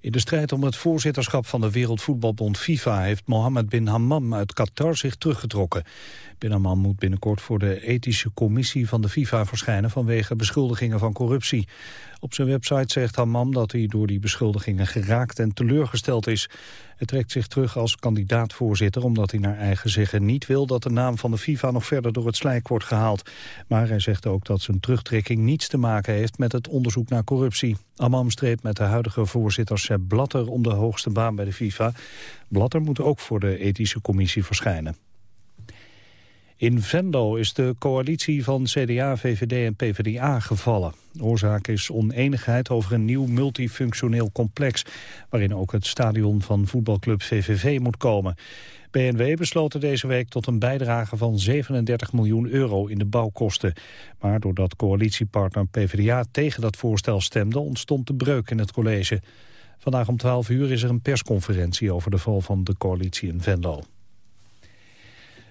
In de strijd om het voorzitterschap van de Wereldvoetbalbond FIFA... heeft Mohammed bin Hammam uit Qatar zich teruggetrokken. Bin Hammam moet binnenkort voor de ethische commissie van de FIFA verschijnen... vanwege beschuldigingen van corruptie. Op zijn website zegt Hammam dat hij door die beschuldigingen geraakt en teleurgesteld is. Hij trekt zich terug als kandidaat-voorzitter omdat hij naar eigen zeggen niet wil dat de naam van de FIFA nog verder door het slijk wordt gehaald. Maar hij zegt ook dat zijn terugtrekking niets te maken heeft met het onderzoek naar corruptie. Hammam streed met de huidige voorzitter Sepp Blatter om de hoogste baan bij de FIFA. Blatter moet ook voor de ethische commissie verschijnen. In Venlo is de coalitie van CDA, VVD en PvdA gevallen. oorzaak is oneenigheid over een nieuw multifunctioneel complex... waarin ook het stadion van voetbalclub VVV moet komen. BNW besloten deze week tot een bijdrage van 37 miljoen euro in de bouwkosten. Maar doordat coalitiepartner PvdA tegen dat voorstel stemde... ontstond de breuk in het college. Vandaag om 12 uur is er een persconferentie over de val van de coalitie in Venlo.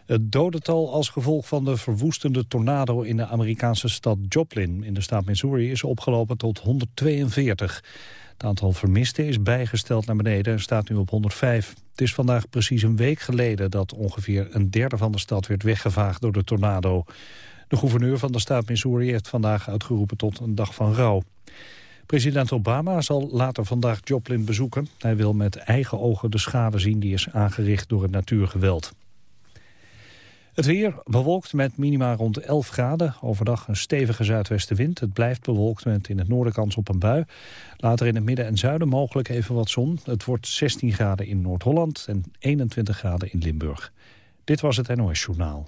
Het dodental als gevolg van de verwoestende tornado in de Amerikaanse stad Joplin in de staat Missouri is opgelopen tot 142. Het aantal vermisten is bijgesteld naar beneden en staat nu op 105. Het is vandaag precies een week geleden dat ongeveer een derde van de stad werd weggevaagd door de tornado. De gouverneur van de staat Missouri heeft vandaag uitgeroepen tot een dag van rouw. President Obama zal later vandaag Joplin bezoeken. Hij wil met eigen ogen de schade zien die is aangericht door het natuurgeweld. Het weer bewolkt met minima rond 11 graden. Overdag een stevige zuidwestenwind. Het blijft bewolkt met in het noorden kans op een bui. Later in het midden en zuiden mogelijk even wat zon. Het wordt 16 graden in Noord-Holland en 21 graden in Limburg. Dit was het NOS Journaal.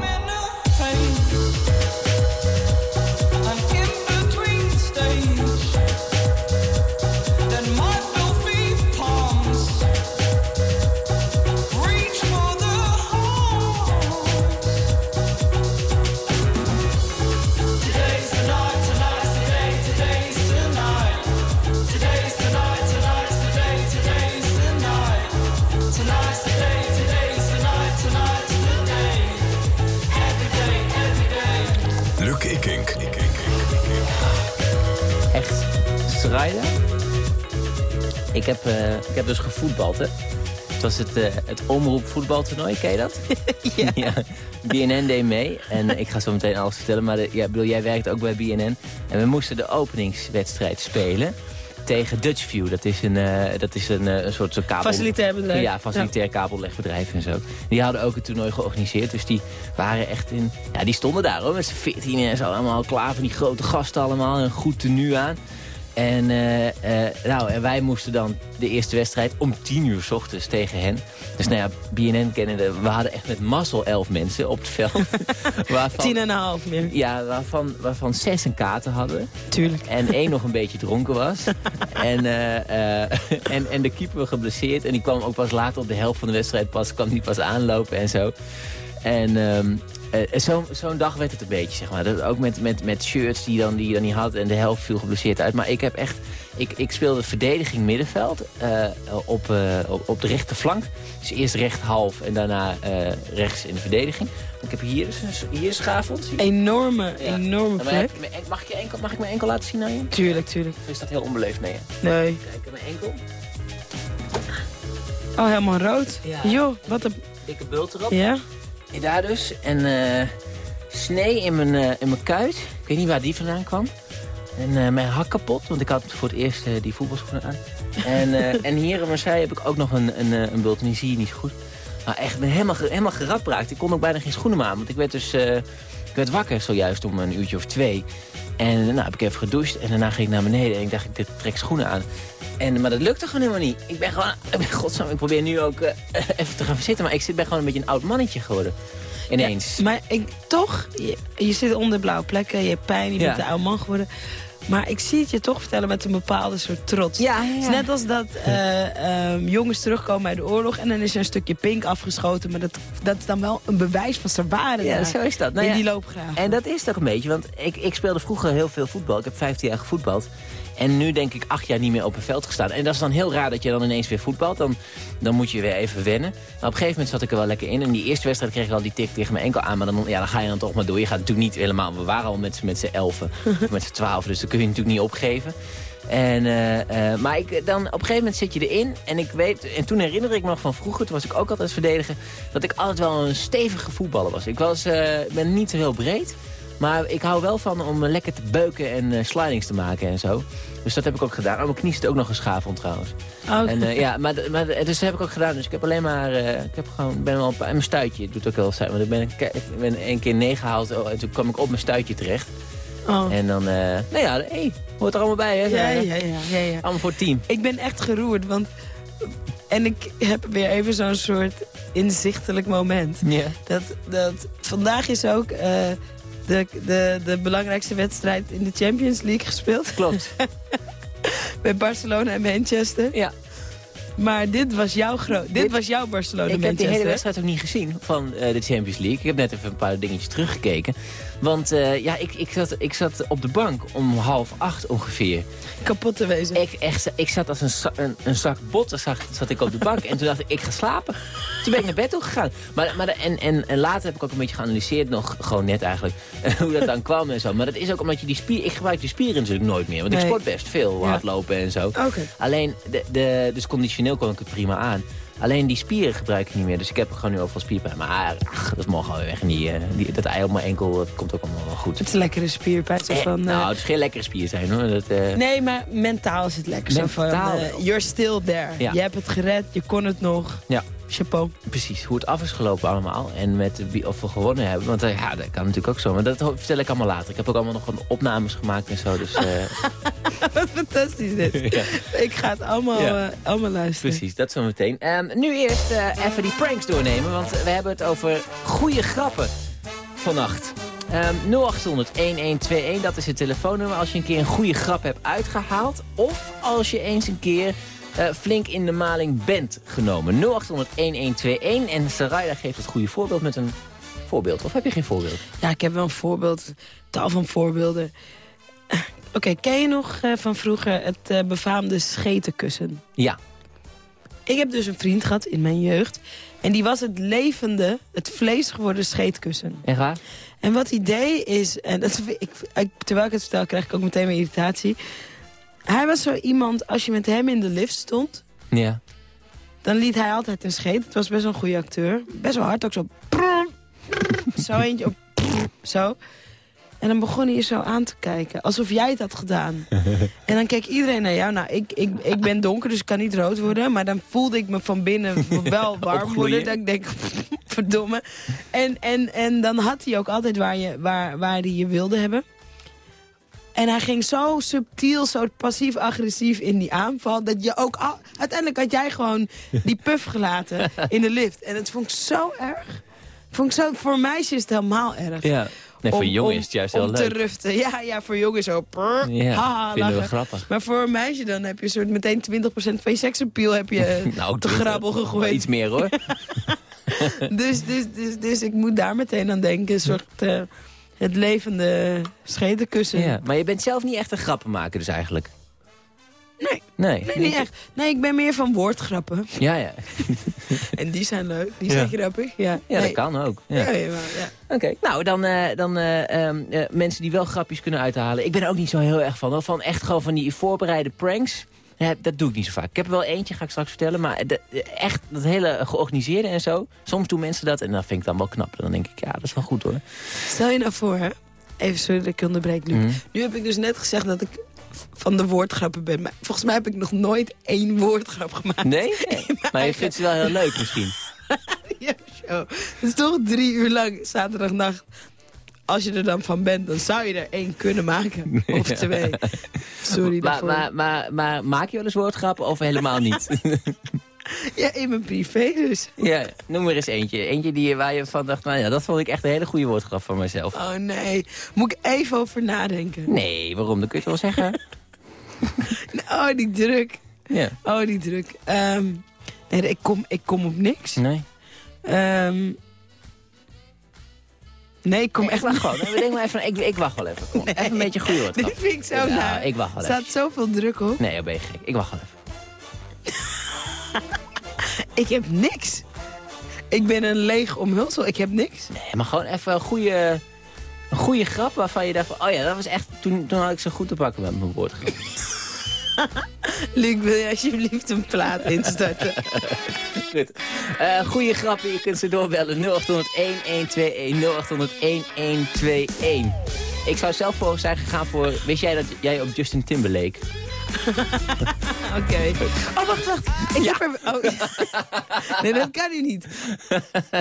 Ik heb, uh, ik heb dus gevoetbald, hè. Het was het, uh, het omroep voetbaltoernooi, ken je dat? ja. ja. BNN deed mee. En ik ga zo meteen alles vertellen. Maar de, ja, bedoel, jij werkt ook bij BNN. En we moesten de openingswedstrijd spelen tegen Dutchview. Dat is een, uh, dat is een, een soort zo kabel... Facilitair bedrijf. Ja, facilitair ja. kabellegbedrijf en zo. Die hadden ook het toernooi georganiseerd. Dus die waren echt in... Ja, die stonden daar hoor, met z'n veertien en zo. Allemaal klaar van die grote gasten allemaal. Een goed tenue aan. En, uh, uh, nou, en wij moesten dan de eerste wedstrijd om tien uur s ochtends tegen hen. Dus nou ja, BNN kennende, we hadden echt met mazzel elf mensen op het veld. waarvan, tien en een half meer. Ja, waarvan, waarvan zes een kater hadden. Tuurlijk. En één nog een beetje dronken was. en, uh, en, en de keeper geblesseerd. En die kwam ook pas later op de helft van de wedstrijd pas, kwam niet pas aanlopen en zo. En um, uh, Zo'n zo dag werd het een beetje, zeg maar. Dat, ook met, met, met shirts die, dan, die je dan niet had en de helft viel geblesseerd uit. Maar ik heb echt... Ik, ik speelde verdediging middenveld uh, op, uh, op, op de rechterflank. Dus eerst recht half en daarna rechts in de verdediging. Ik heb hier, dus, hier is Schaafond. Enorme, ja. enorme plek. Mag ik, je enkel, mag ik mijn enkel laten zien aan je? Tuurlijk, tuurlijk. Of is dat heel onbeleefd? Nee. Nee. Kijk, mijn enkel. Oh, helemaal rood. Ja. Joh, wat een... Dikke bult erop. Ja. Daar dus. En uh, snee in mijn, uh, in mijn kuit. Ik weet niet waar die vandaan kwam. En uh, mijn hak kapot, want ik had voor het eerst die voetbalschoenen aan. En, en hier in Marseille heb ik ook nog een, een, een bult. En die zie je niet zo goed. Maar echt, ben helemaal, helemaal geradbraakt. Ik kon ook bijna geen schoenen meer aan. Want ik werd dus ik werd wakker zojuist om een uurtje of twee. En nou heb ik even gedoucht. En daarna ging ik naar beneden. En ik dacht, ik trek schoenen aan. En, maar dat lukte gewoon helemaal niet. Ik ben gewoon, godsam, ik probeer nu ook uh, even te gaan zitten. Maar ik zit, ben gewoon een beetje een oud mannetje geworden. Ineens. Ja, maar ik, toch, je, je, zit onder blauwe plekken, je hebt pijn, je ja. bent een oud man geworden. Maar ik zie het je toch vertellen met een bepaalde soort trots. Ja, ja. Het is net als dat uh, um, jongens terugkomen uit de oorlog... en dan is er een stukje pink afgeschoten. Maar dat, dat is dan wel een bewijs van zijn waarde. Ja, zo is dat. Nou, in die loopgraaf. En dat is toch een beetje, want ik, ik speelde vroeger heel veel voetbal. Ik heb 15 jaar gevoetbald. En nu denk ik acht jaar niet meer op een veld gestaan. En dat is dan heel raar dat je dan ineens weer voetbalt. Dan, dan moet je weer even wennen. Maar op een gegeven moment zat ik er wel lekker in. En die eerste wedstrijd kreeg ik al die tik tegen mijn enkel aan. Maar dan, ja, dan ga je dan toch maar door. Je gaat natuurlijk niet helemaal... We waren al met, met z'n elfen, met z'n twaalf. Dus dan kun je natuurlijk niet opgeven. En, uh, uh, maar ik, dan op een gegeven moment zit je erin. En, ik weet, en toen herinner ik me nog van vroeger, toen was ik ook altijd verdedigen... dat ik altijd wel een stevige voetballer was. Ik was, uh, ben niet zo heel breed. Maar ik hou wel van om lekker te beuken en uh, slidings te maken en zo. Dus dat heb ik ook gedaan. Oh, mijn knie zit ook nog geschaafd trouwens. Oh. En, uh, ja, maar, maar, dus dat heb ik ook gedaan. Dus ik heb alleen maar, uh, ik heb gewoon, ben wel op mijn stuitje. doet ook wel zijn. Want ik ben, ik ben één keer neergehaald oh, en toen kwam ik op mijn stuitje terecht. Oh. En dan, nou ja, hey, hoort er allemaal bij, hè? Ja, ja, ja, ja, ja. Allemaal voor het team. Ik ben echt geroerd, want... En ik heb weer even zo'n soort inzichtelijk moment. Ja. Dat, dat, vandaag is ook uh, de, de, de belangrijkste wedstrijd in de Champions League gespeeld. Klopt. Bij Barcelona en Manchester. Ja. Maar dit was jouw, dit, dit was jouw Barcelona Ik heb die hele wedstrijd ook niet gezien van uh, de Champions League. Ik heb net even een paar dingetjes teruggekeken. Want uh, ja, ik, ik, zat, ik zat op de bank om half acht ongeveer. Kapot te wezen. Ik, echt, ik zat als een, een, een zak botten zat, zat ik op de bank. en toen dacht ik, ik ga slapen. Toen ben ik naar bed toe gegaan. Maar, maar, en, en, en later heb ik ook een beetje geanalyseerd nog, gewoon net eigenlijk, hoe dat dan kwam en zo. Maar dat is ook omdat je die spier, ik gebruik die spieren natuurlijk nooit meer. Want nee. ik sport best veel, hardlopen en zo. Okay. Alleen, de, de, dus conditioneel kon ik het prima aan. Alleen die spieren gebruik ik niet meer. Dus ik heb gewoon nu overal spierpijn. Maar ach, dat mag gewoon weg. En die, uh, die, dat ei op mijn enkel dat komt ook allemaal wel goed. Het is lekkere spierpijn. Zo eh, van, uh... Nou, het is geen lekkere spier zijn hoor. Dat, uh... Nee, maar mentaal is het lekker. Mentaal, zo van, you're still there. Ja. Je hebt het gered, je kon het nog. Ja. Chapeau. Precies, hoe het af is gelopen allemaal. En met wie of we gewonnen hebben. Want ja, dat kan natuurlijk ook zo. Maar dat vertel ik allemaal later. Ik heb ook allemaal nog opnames gemaakt en zo. Dus, Wat fantastisch dit. ja. Ik ga het allemaal, ja. uh, allemaal luisteren. Precies, dat zo meteen. Um, nu eerst uh, even die pranks doornemen. Want we hebben het over goede grappen vannacht. Um, 0800-1121, dat is het telefoonnummer. Als je een keer een goede grap hebt uitgehaald. Of als je eens een keer uh, flink in de maling bent genomen. 0800-1121. En Sarayda geeft het goede voorbeeld met een voorbeeld. Of heb je geen voorbeeld? Ja, ik heb wel een voorbeeld. Tal van voorbeelden. Oké, okay, ken je nog uh, van vroeger het uh, befaamde schetenkussen? Ja. Ik heb dus een vriend gehad in mijn jeugd. En die was het levende, het vlees geworden scheetkussen. Echt waar? En wat hij deed is... En dat, ik, ik, terwijl ik het vertel, krijg ik ook meteen weer irritatie. Hij was zo iemand, als je met hem in de lift stond... Ja. Dan liet hij altijd een scheet. Het was best wel een goede acteur. Best wel hard, ook zo... Zo eentje op... Zo. En dan begon hij je zo aan te kijken. Alsof jij het had gedaan. en dan keek iedereen naar jou. Nou, ik, ik, ik ben donker, dus ik kan niet rood worden. Maar dan voelde ik me van binnen wel warm worden. Dat ik denk, verdomme. En, en, en dan had hij ook altijd waar, je, waar, waar hij je wilde hebben. En hij ging zo subtiel, zo passief-agressief in die aanval... dat je ook... Al, uiteindelijk had jij gewoon die puff gelaten in de lift. En dat vond ik zo erg. Vond ik zo, voor meisjes is het helemaal erg. Ja. Nee, voor jongens is het juist heel om leuk. te ruften. Ja, ja, voor jongens zo... Prr, ja, haha, vinden we lachen. grappig. Maar voor een meisje dan heb je soort meteen 20% van je seksappeal heb je nou, te grabbel gegooid. Iets meer hoor. dus, dus, dus, dus ik moet daar meteen aan denken. Een soort uh, het levende schetenkussen. Ja, maar je bent zelf niet echt een grappenmaker dus eigenlijk. Nee. Nee, nee, niet echt. Nee, ik ben meer van woordgrappen. Ja, ja. en die zijn leuk, die Ja. zijn grappig. Ja, Ja, nee. dat kan ook. Ja. Ja, ja. Oké, nou dan, eh, dan eh, ehm, eh, mensen die wel grapjes kunnen uithalen. Ik ben er ook niet zo heel erg van. hoor. Van echt gewoon van die voorbereide pranks. Eh, dat doe ik niet zo vaak. Ik heb er wel eentje, ga ik straks vertellen. Maar de- echt dat hele georganiseerde en zo. Soms doen mensen dat en dat vind ik dan wel knap. Dan denk ik, ja, dat is wel goed hoor. Stel je nou voor, hè? Even sorry dat ik onderbreek, Luc. Mhm. Nu heb ik dus net gezegd dat ik van de woordgrappen ben. Maar volgens mij heb ik nog nooit één woordgrap gemaakt. Nee? maar je vindt ze wel heel leuk misschien. Ja, show. Het is toch drie uur lang zaterdagnacht. Als je er dan van bent, dan zou je er één kunnen maken. Of twee. Sorry Maar, daarvoor. maar, maar, maar maak je wel eens woordgrappen of helemaal niet? Ja, in mijn privé dus. ja, noem er eens eentje. Eentje die, waar je van dacht, nou ja, dat vond ik echt een hele goede woordgrap van mezelf. Oh nee, moet ik even over nadenken. Nee, waarom? Dat kun je wel zeggen? Oh, die druk. Ja. Oh, die druk. Ehm, nee, ik kom, ik kom op niks. Nee. Ehm, Nee, ik kom Nee, echt ik wacht gewoon. We denken maar even, ik, ik wacht wel even. Kom, Even een beetje goede woord. Dit vind ik zo Ja, naar. ik wacht wel Er even. staat zoveel druk op. Nee, dan ben je gek. Ik wacht wel even. Ik heb niks. Ik ben een leeg omhulsel. Ik heb niks. Nee, maar gewoon even een goede, een goede grap waarvan je dacht van... Oh ja, dat was echt... Toen, toen had ik zo goed te pakken met mijn woord. Luc, wil je alsjeblieft een plaat instarten? Goed. Eh goede grappen, je kunt ze doorbellen. 0800 1121 0800 1121. Ik zou zelf voor zijn gegaan voor... Wist jij dat jij op Justin Timberlake... Oké. Oh, wacht, wacht. Ik heb er... Oh. Nee, dat kan nu niet.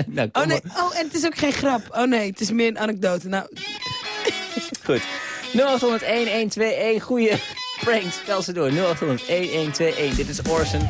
nou, kom Oh nee, maar. oh, en het is ook geen grap. Oh nee, het is meer een anekdote. Nou, Goed. 0800 1121. Goeie pranks. Spel ze door. 0800 1121. Dit is Orson.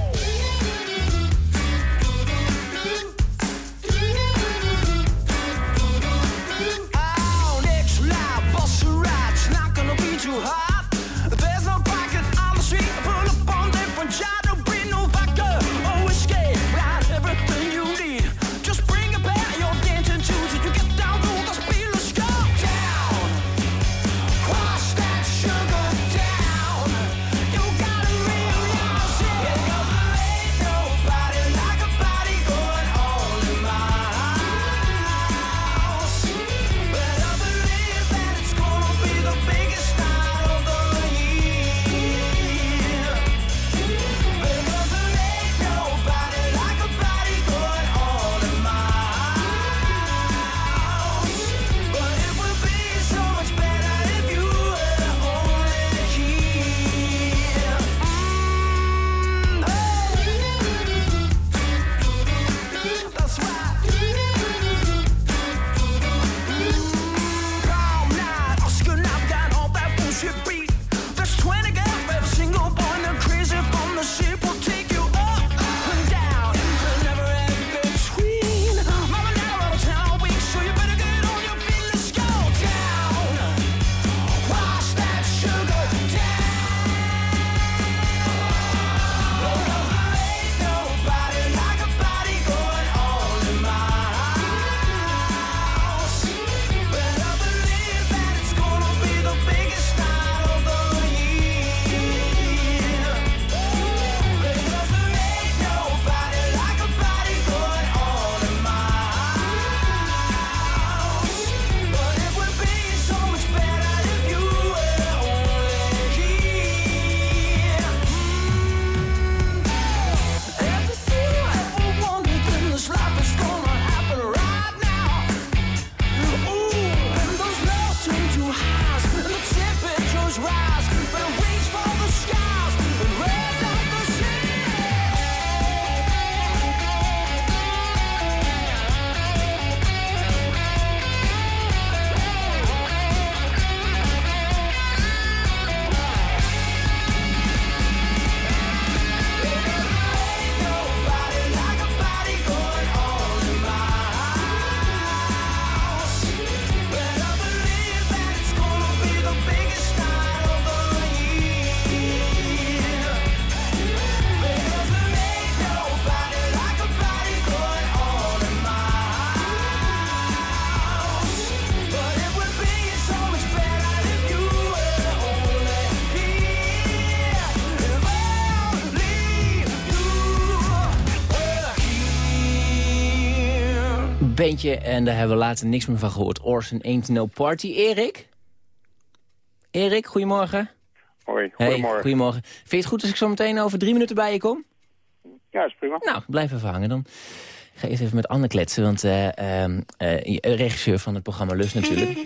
Bandje, en daar hebben we later niks meer van gehoord. Orson Ain't No Party. Erik? Erik, goedemorgen. Hoi, Hey, goedemorgen. goedemorgen. Vind je het goed als ik zo meteen over drie minuten bij je kom? Ja, is prima. Nou, blijf even hangen dan. Ik ga eerst even met Anne kletsen, want eh, regisseur van het programma Lust natuurlijk.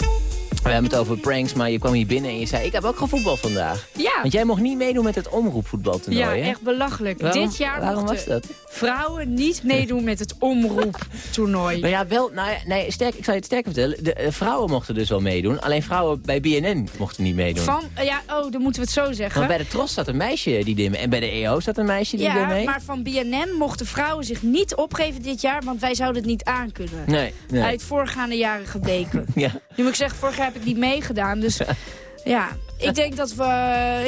We hebben het over pranks, maar je kwam hier binnen en je zei... ik heb ook gevoetbal vandaag. Ja, Want jij mocht niet meedoen met het omroepvoetbaltoernooi, ja hè? echt belachelijk. Waarom- Dit jaar Waarom was dat? vrouwen niet meedoen met het omroeptoernooi. Nou ja, wel, nou ja, nee, sterk, ik zal je het sterker vertellen. De eh, vrouwen mochten dus wel meedoen. Alleen vrouwen bij BNN mochten niet meedoen. Van, eh, ja, oh, dan moeten we het zo zeggen. Want bij de Tros zat een meisje die deed mee. En bij de EO zat een meisje die deed ja, mee. maar van BNN mochten vrouwen zich niet opgeven dit jaar, want wij zouden het niet aankunnen. Nee, nee. Uit voorgaande jaren gebleken. Ja. Nu moet ik zeggen, vorig jaar heb ik niet meegedaan, dus ja, ik denk dat we,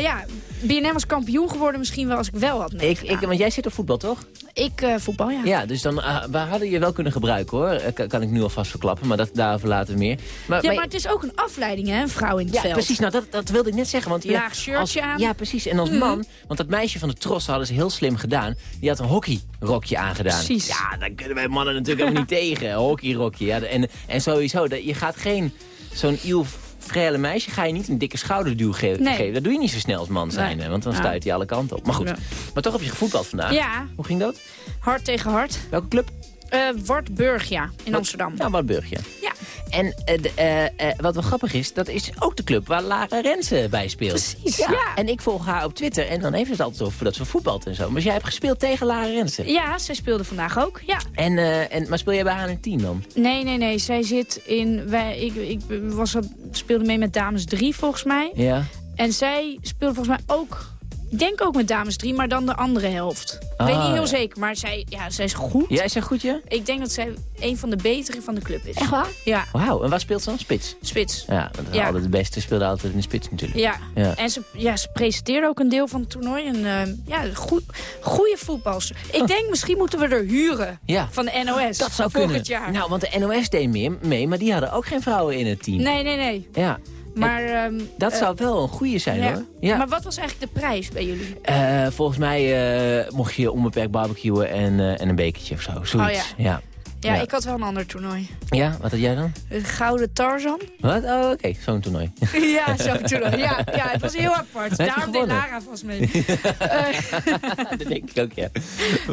ja, BNM was kampioen geworden misschien wel als ik wel had Ik, meegedaan. ik, want jij zit op voetbal, toch? Ik, eh, voetbal, ja. Ja, dus dan, eh, we hadden je wel kunnen gebruiken, hoor. Eh, kan, ik nu alvast verklappen, maar dat, daarover later meer. Maar, Ja, maar- maar het is ook een afleiding, hè, een vrouw in het ja, veld. precies. Nou, dat, dat wilde ik net zeggen. Want je, Laag shirtje als, aan. Ja, precies. En als man, want dat meisje van de Tros hadden ze heel slim gedaan. Die had een hockeyrokje aangedaan. Precies. Ja, daar kunnen wij mannen natuurlijk helemaal niet tegen. Hockeyrokje. Ja, en, en sowieso, dat, je gaat geen zo'n iel frele meisje ga je niet een dikke schouderduw ge Nee. geven. Dat doe je niet zo snel als man zijn, Nee. want dan Ja. stuit hij alle kanten op. Maar goed, Ja. maar toch heb je gevoetbald vandaag. Ja, Hoe ging dat? hard tegen hard. Welke club? Eh Wartburg, ja, in Amsterdam. Ja, Wartburgje. Ja. En eh, eh, eh, wat wel grappig is, dat is ook de club waar Lara Rensen bij speelt. Precies, Ja. ja. En ik volg haar op Twitter en dan heeft het altijd over dat ze voetbalt en zo. Maar jij hebt gespeeld tegen Lara Rensen. Ja, zij speelde vandaag ook, ja. En, en, maar speel jij bij haar in het team dan? Nee, nee, nee. Zij zit in... Wij, ik ik was, speelde mee met dames 3 volgens mij. Ja. En zij speelde volgens mij ook... Ik denk ook met dames 3, maar dan de andere helft. Ik weet Ah, niet heel ja. zeker, maar zij, ja, zij is goed. Ja, is dat goed, ja? Ik denk dat zij een van de betere van de club is. Echt waar? Ja, Wauw, en waar speelt ze dan? Spits? spits. Ja, want Ja. altijd de beste speelde altijd in de spits natuurlijk. Ja. Ja. en ze, ja, ze presenteerde ook een deel van het toernooi. En, eh, ja, goed, goede voetbalster. Ik denk, misschien moeten we er huren Ja. van de NOS. Dat zou volgend kunnen. jaar. Nou, want de NOS deed mee, mee, maar die hadden ook geen vrouwen in het team. Nee, nee, nee. Ja, Maar, ehm, dat eh, zou wel een goede zijn ja. hoor. Ja. Maar wat was eigenlijk de prijs bij jullie? Eh, volgens mij eh, mocht je onbeperkt barbecuen en, en een bekertje of zo. Zoiets. Oh, ja. ja. Ja, Ja. ik had wel een ander toernooi. Ja, wat had jij dan? De Gouden Tarzan. Wat? Oh, oké, zo'n toernooi. ja, zo'n toernooi. Ja, ja, het was heel apart. Daarom deed? Lara vast mee. dat denk ik ook, ja.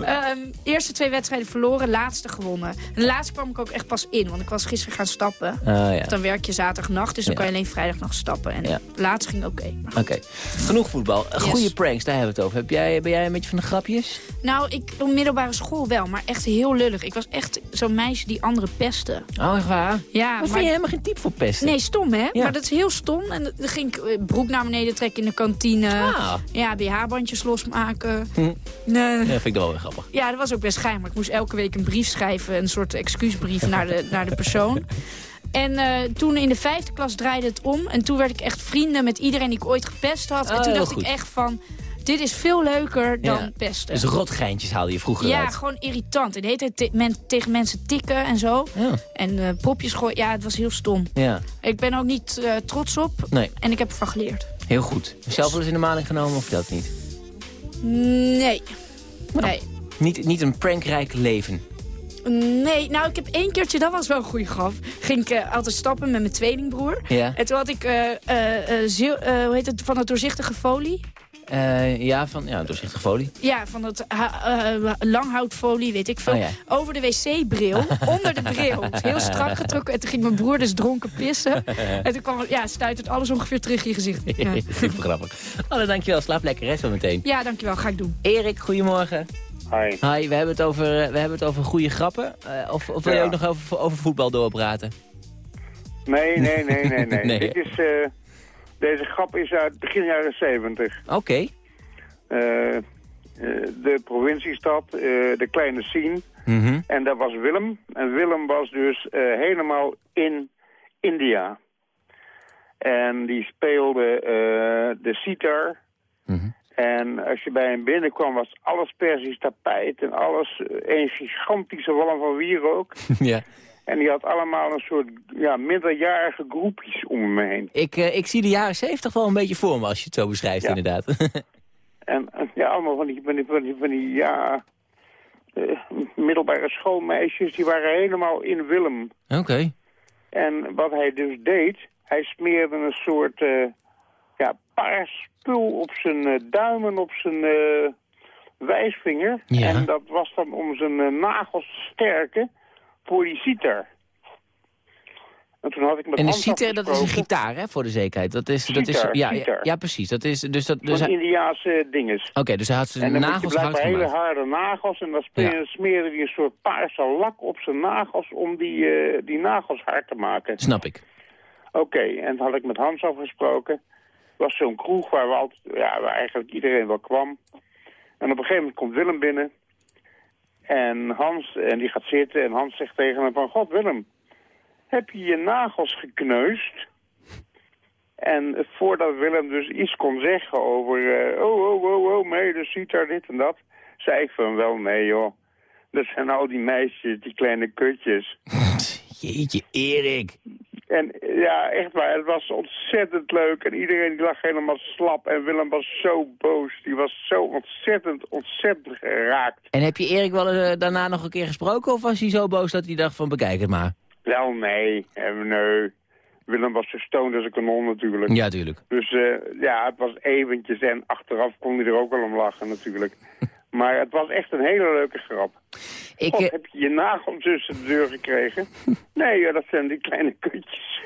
Ehm, eerste twee wedstrijden verloren, laatste gewonnen. En de laatste kwam ik ook echt pas in, want ik was gisteren gaan stappen. Ah, ja. Dan werk je zaterdagnacht, dus dan kan je alleen vrijdag nog stappen. En Ja. de laatste ging oké. Oké, genoeg voetbal. Goede Yes. pranks, daar hebben we het over. Heb jij, ben jij een beetje van de grapjes? Nou, ik op middelbare school wel, maar echt heel lullig. Ik was echt zo'n meisje die anderen pestte. Oh, echt waar? Ja, maar... vind je helemaal geen type voor pesten? Nee, stom hè? Ja. Maar dat is heel stom. En dan ging ik eh, broek naar beneden trekken in de kantine. Ah. Ja, BH-bandjes losmaken. Hm. Nee. Ja, vind ik wel weer grappig. Ja, dat was ook best geheim. Maar ik moest elke week een brief schrijven. Een soort excuusbrief naar de, naar de persoon. En eh, toen in de vijfde klas draaide het om. En toen werd ik echt vrienden met iedereen die ik ooit gepest had. Oh, en toen heel dacht goed. ik echt van... Dit is veel leuker dan Ja. pesten. Dus rotgeintjes haalde je vroeger ja, uit. gewoon irritant. En de hele tijd men- tegen mensen tikken en zo. Ja. En eh, propjes gooien. Ja, het was heel stom. ja, Ik ben ook niet eh, trots op. nee, En ik heb ervan geleerd. heel goed. Zelf wel eens in de maling genomen of dat niet? Nee. Nee. Niet, niet een prankrijk leven. Nee, nou ik heb één keertje, dat was wel een goede grap. Ging ik eh, altijd stappen met mijn tweelingbroer. Ja, En toen had ik, hoe heet het, van het doorzichtige folie. Eh, ja van ja, doorzichtige folie. Ja, van het ha- eh, langhoutfolie, weet ik veel. Oh, ja. Over de wc-bril, onder de bril. Heel strak getrokken. En toen ging mijn broer dus dronken pissen. En toen kwam, het- ja, stuit alles ongeveer terug in je gezicht. Ja, Super grappig. Oh, dankjewel. Slaap lekker, hè, zo meteen. ja dankjewel, ga ik doen. Erik, goedemorgen. Hi. Hi, we hebben het over, we hebben het over goede grappen. Eh, of, of wil je Ja. ook nog over, over voetbal doorpraten? Nee, nee, nee, nee, nee. Nee, Dit is, eh, deze grap is uit begin jaren 70. Oké. Eh, eh, de provinciestad, eh, de kleine Sien. Mhm. En dat was Willem. En Willem was dus helemaal in India. En die speelde eh, de sitar. Mhm. En als je bij hem binnenkwam was alles Persisch tapijt en alles een gigantische walm van wierook. ja. En die had allemaal een soort ja, minderjarige groepjes om hem heen. Ik, eh, ik zie de jaren zeventig wel een beetje voor me als je het zo beschrijft, Ja. inderdaad. En eh, ja, allemaal van die, van die, van die, van die ja, eh, middelbare schoolmeisjes, die waren helemaal in Willem. Oké. En wat hij dus deed, hij smeerde een soort eh, ja, paars spul op zijn duimen, op zijn wijsvinger. Ja. En dat was dan om zijn nagels te sterken voor. En toen had ik met En de citer, dat is een gitaar, hè, voor de zekerheid. Dat is, dat is, Citer, ja, ja, citer. ja, precies. Dat is, dus dat, dus Van hij- Oké, Indiaanse dinges. dus hij had zijn nagels hard blijkbaar hele gemaakt. harde nagels. En dan smeerde, Ja. smeerde hij een soort paarse lak op zijn nagels om die, eh, die nagels hard te maken. Snap ik. Oké, en toen had ik met Hans afgesproken. Het was zo'n kroeg waar, we altijd, ja, waar eigenlijk iedereen wel kwam. En op een gegeven moment komt Willem binnen. En Hans, en die gaat zitten en Hans zegt tegen hem van... God Willem, heb je je nagels gekneusd? En voordat Willem dus iets kon zeggen over... eh, oh, oh, oh, oh, mede, ziet daar dit en dat... zei ik van wel, nee joh. Dat zijn al die meisjes, die kleine kutjes. Jeetje, Erik. En eh, ja, echt waar, het was ontzettend leuk. En iedereen die lag helemaal slap. En Willem was zo boos. Die was zo ontzettend, ontzettend geraakt. En heb je Erik wel eh, daarna nog een keer gesproken? Of was hij zo boos dat hij dacht van bekijk het maar? Wel, nee. En nee. Willem was zo stoned als een kanon natuurlijk. Ja, tuurlijk. Dus eh, ja, het was eventjes en achteraf kon hij er ook wel om lachen natuurlijk. maar het was echt een hele leuke grap. Ik, God, eh, heb je je nagel tussen de deur gekregen? nee, ja, dat zijn die kleine kutjes.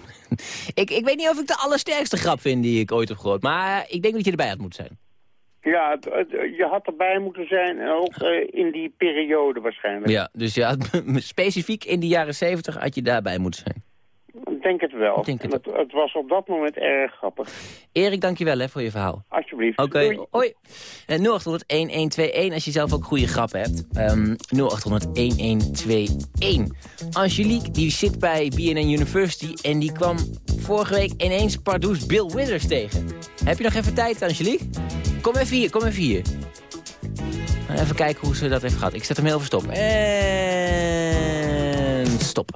ik, ik weet niet of ik de allersterkste grap vind die ik ooit heb gehoord. Maar ik denk dat je erbij had moeten zijn. Ja, het- het- je had erbij moeten zijn en ook eh, in die periode waarschijnlijk. Ja, dus ja, specifiek in de jaren zeventig had je daarbij moeten zijn. Ik denk het wel. Ik denk het het, het was op dat moment erg grappig. Erik, dankjewel hè, voor je verhaal. Alsjeblieft. Oké, Doei. hoi. Eh, 0800-1121 als je zelf ook goede grappen hebt. Ehm 0800-1121. Angelique die zit bij BNN University en die kwam vorige week ineens pardoes Bill Withers tegen. Heb je nog even tijd, Angelique? Kom even hier, kom even hier. Nou, Even kijken hoe ze dat heeft gehad. Ik zet hem heel verstop. En stop.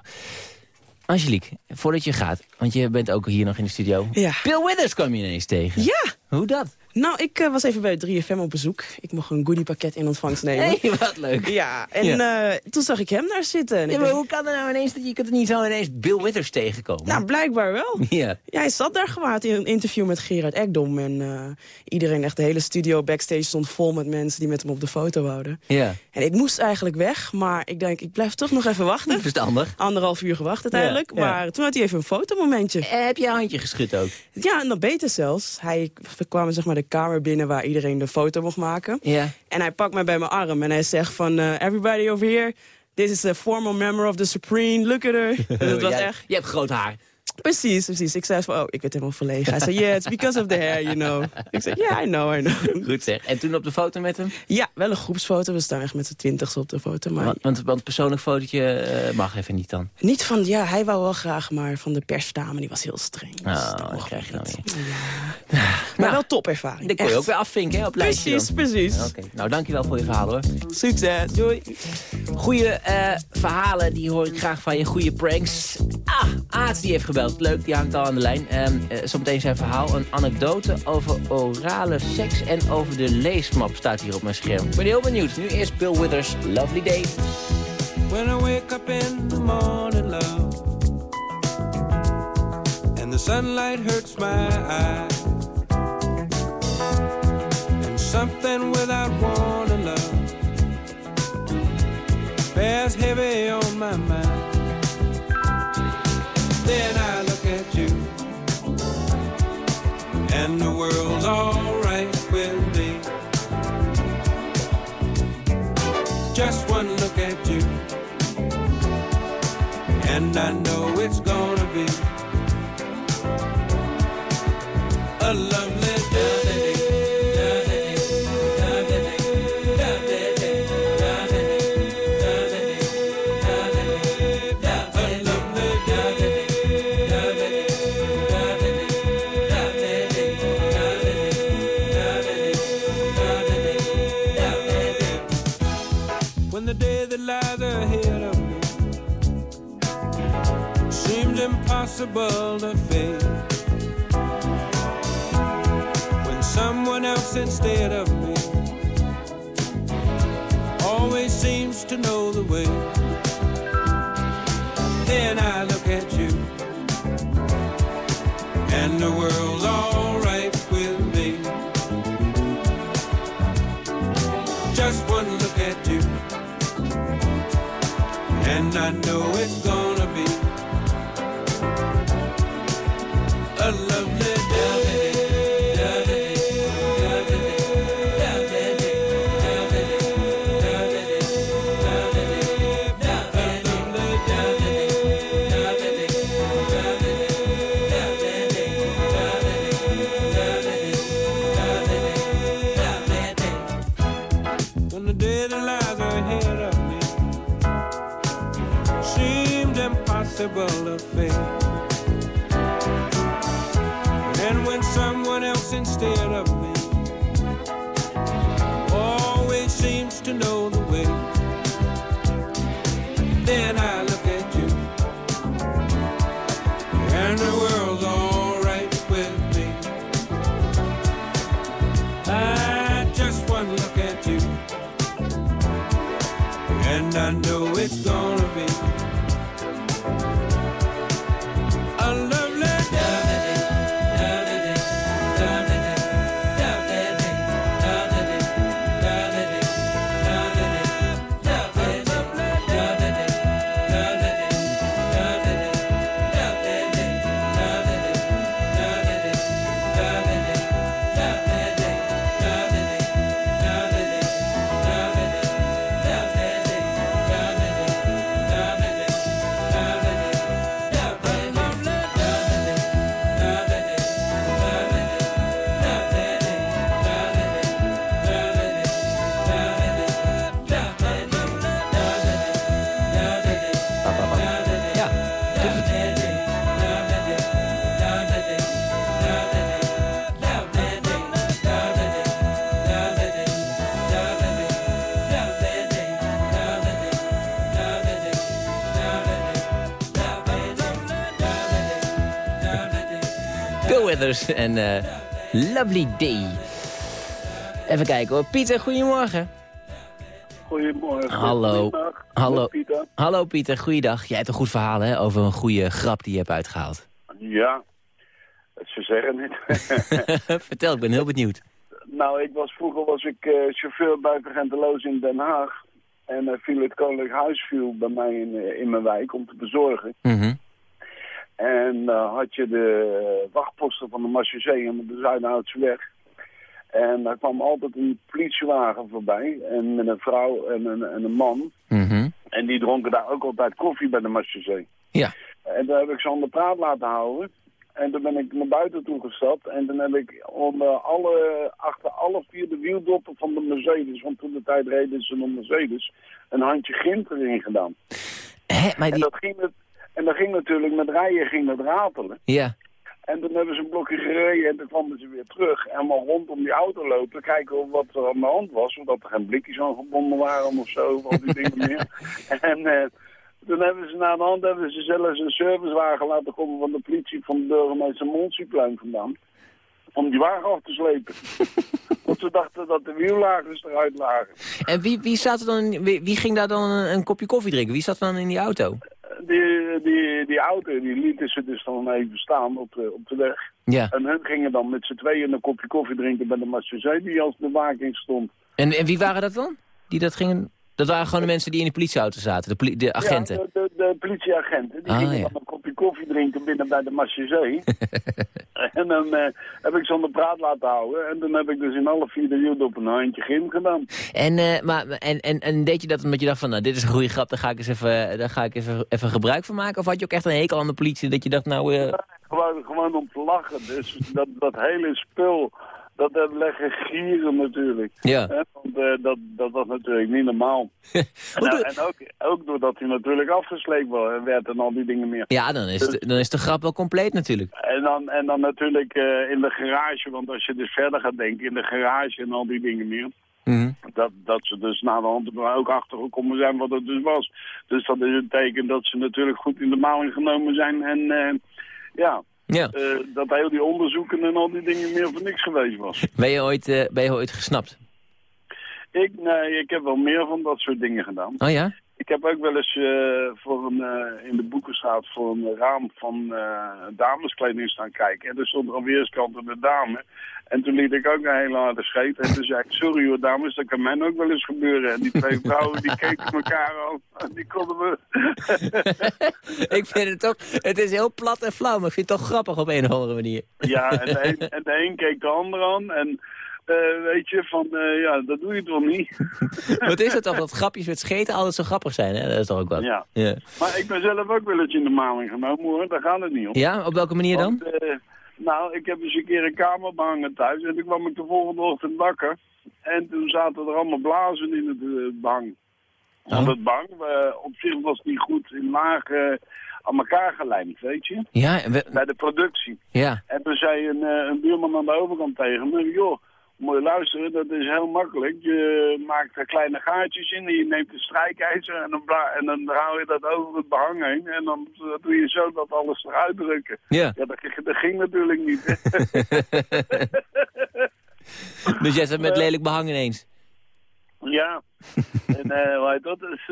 Angelique, voordat je gaat, want je bent ook hier nog in de studio. Ja. Bill Withers kwam je ineens tegen. Ja, Hoe dat? Nou, ik eh, was even bij 3FM op bezoek. Ik mocht een goodiepakket in ontvangst nemen. Hey, wat leuk. Ja, en Ja. eh, toen zag ik hem daar zitten. En ik Ja, maar dacht, hoe kan er nou ineens dat je kunt er niet zo ineens Bill Withers tegenkomen? nou, blijkbaar wel. ja. Ja, hij zat daar had hij een interview met Gerard Ekdom. En eh, iedereen, echt de hele studio backstage stond vol met mensen die met hem op de foto wouden. Ja. En ik moest eigenlijk weg, maar ik denk, ik blijf toch nog even wachten. Verstandig. Anderhalf uur gewacht uiteindelijk. Ja. Maar toen had hij even een fotomomentje. Heb je een handje geschud ook? Ja, en nog beter zelfs. Hij we kwamen zeg maar de kamer binnen waar iedereen de foto mocht maken. Ja. En hij pakt mij bij mijn arm en hij zegt van... eh, everybody over here, this is a former member of the Supreme, look at her. Dus het was Jij- echt... Je hebt groot haar. Precies, precies. Ik zei van, oh, ik werd helemaal verlegen. Hij zei, yeah, it's because of the hair, you know. Ik zei, yeah, I know, I know. Goed zeg. En toen op de foto met hem? Ja, wel een groepsfoto. We staan echt met z'n twintigste op de foto. Maar Want, want, want persoonlijk fotootje eh, mag even niet dan. niet van, ja, hij wou wel graag, maar van de persdame, die was heel streng. Dus Oh, dat dat mocht krijg je dan niet. Maar wel topervaring. Dan kun je echt. ook weer afvinken hè, op lijstje Precies, dan. precies. Ja, Oké, nou dankjewel voor je verhaal hoor. Succes. Doei. Goeie eh, verhalen, die hoor ik graag van je. Goede pranks. Ah, Aad die heeft gebeld. Leuk, die hangt al aan de lijn. Ehm eh, zometeen zijn verhaal. Een anekdote over orale seks en over de leesmap staat hier op mijn scherm. Ik ben heel benieuwd. Nu eerst Bill Withers, Lovely Day. When I wake up in the morning, love, and the sunlight hurts my eyes, and something without warning, love, bears heavy on my mind. The world's alright with me. Just one look at you and I know it's gonna be impossible to face. When someone else instead of me always seems to know the way. Then I face. En eh, Lovely Day. Even kijken hoor. Pieter, goedemorgen. Goedemorgen. Hallo. Hallo. Pieter. Hallo Pieter, goeiedag. Jij hebt een goed verhaal hè, over een goede grap die je hebt uitgehaald. Ja, ze zeggen het. Vertel, ik ben heel benieuwd. nou, ik was, vroeger was ik eh, chauffeur bij Vergenteloos in Den Haag. En uh, viel het Koninklijk Huis viel bij mij in, in mijn wijk om te bezorgen. Mhm. En eh, had je de wachtposten van de Marchezee en de Zuidhoutse weg. En daar kwam altijd een politiewagen voorbij. En met een vrouw en een, en een man. Mhm. En die dronken daar ook altijd koffie bij de Marchezee. Ja. En daar heb ik ze aan de praat laten houden. En toen ben ik naar buiten toe gestapt. En toen heb ik onder alle, achter alle vier de wieldoppen van de Mercedes, want toen de tijd reden ze een Mercedes, een handje gint erin gedaan. Hè, maar En, die... dat ging het, en dat ging natuurlijk met rijden ging dat ratelen. Ja. En toen hebben ze een blokje gereden en toen kwamen ze weer terug. En maar rondom die auto lopen, kijken wat er aan de hand was. Of dat er geen blikjes aan gebonden waren of zo, of al die dingen meer. En eh, toen hebben ze na de hand hebben ze zelfs een servicewagen laten komen van de politie van de burgemeester Monsieplein vandaan. Om die wagen af te slepen. Want ze dachten dat de wiellagers eruit lagen. En wie, wie, zat er dan, wie ging daar dan een, een kopje koffie drinken? Wie zat dan in die auto? Die, die, die auto die lieten ze dus dan even staan op de, op de weg. Ja. En hun gingen dan met z'n tweeën een kopje koffie drinken bij de Marseillais die als bewaking stond. En, en wie waren dat dan? Die dat gingen... Dat waren gewoon de mensen die in de politieauto zaten, de, poli- de agenten. Ja, de, de, de politieagenten. Die Ah, gingen ja. dan een kopje koffie drinken binnen bij de Marseillais. en dan eh, heb ik ze de praat laten houden. En dan heb ik dus in alle vier de op een handje gym gedaan. En, eh, maar, en, en, en deed je dat omdat je dacht van, nou, dit is een goede grap, daar ga ik eens even, daar ga ik even, even gebruik van maken? Of had je ook echt een hekel aan de politie, dat je dacht, nou... eh, Gewoon, gewoon om te lachen. Dus dat, dat hele spul, dat heb leggen gieren natuurlijk. Ja. Want eh, dat, dat was natuurlijk niet normaal. en, nou, en ook, ook doordat hij natuurlijk afgesleept werd en al die dingen meer. ja, dan is, de, dan is de grap wel compleet natuurlijk. En dan, en dan natuurlijk eh, in de garage, want als je dus verder gaat denken, in de garage en al die dingen meer. Mhm. Dat, dat ze dus na de hand er ook achtergekomen zijn wat het dus was. Dus dat is een teken dat ze natuurlijk goed in de maling genomen zijn. En ja, Ja. eh, dat heel die onderzoeken en al die dingen meer voor niks geweest was. Ben je ooit, eh, ben je ooit gesnapt? Ik, nee, ik heb wel meer van dat soort dingen gedaan. Oh ja? Ik heb ook wel eens eh, voor een, eh, in de boekenstraat voor een raam van eh, dameskleding staan kijken. En er stond aan weerskanten de dame. En toen liet ik ook een hele harde scheet. En toen zei ik, sorry hoor dames, dat kan mij ook wel eens gebeuren. En die twee vrouwen die keken elkaar aan. En die konden we... ik vind het toch, het is heel plat en flauw, maar ik vind het toch grappig op een of andere manier. ja, en de, een, en de een keek de ander aan. En weet je, van eh, ja, dat doe je toch niet? Wat is het toch, dat grapjes met scheten altijd zo grappig zijn, hè? Dat is toch ook wat? Ja. Ja, Maar ik ben zelf ook wel eens in de maling genomen hoor, daar gaat het niet om. Ja, op welke manier dan? Want, eh, nou, ik heb eens een keer een kamer behangen thuis en toen kwam ik de volgende ochtend wakker. En toen zaten er allemaal blazen in het eh, behang. Want Oh. het behang, eh, op zich was niet goed in laag eh, aan elkaar gelijmd, weet je. Ja, we- Bij de productie. ja. En toen zei een, eh, een buurman aan de overkant tegen me, joh, Moet je luisteren, dat is heel makkelijk. Je maakt er kleine gaatjes in en je neemt een strijkijzer en dan, en dan hou je dat over het behang heen. En dan eh, doe je zo dat alles eruit drukken. Ja. Ja, dat, dat ging natuurlijk niet. Dus jij zat met lelijk behang ineens. Ja. En eh, heet dat? is-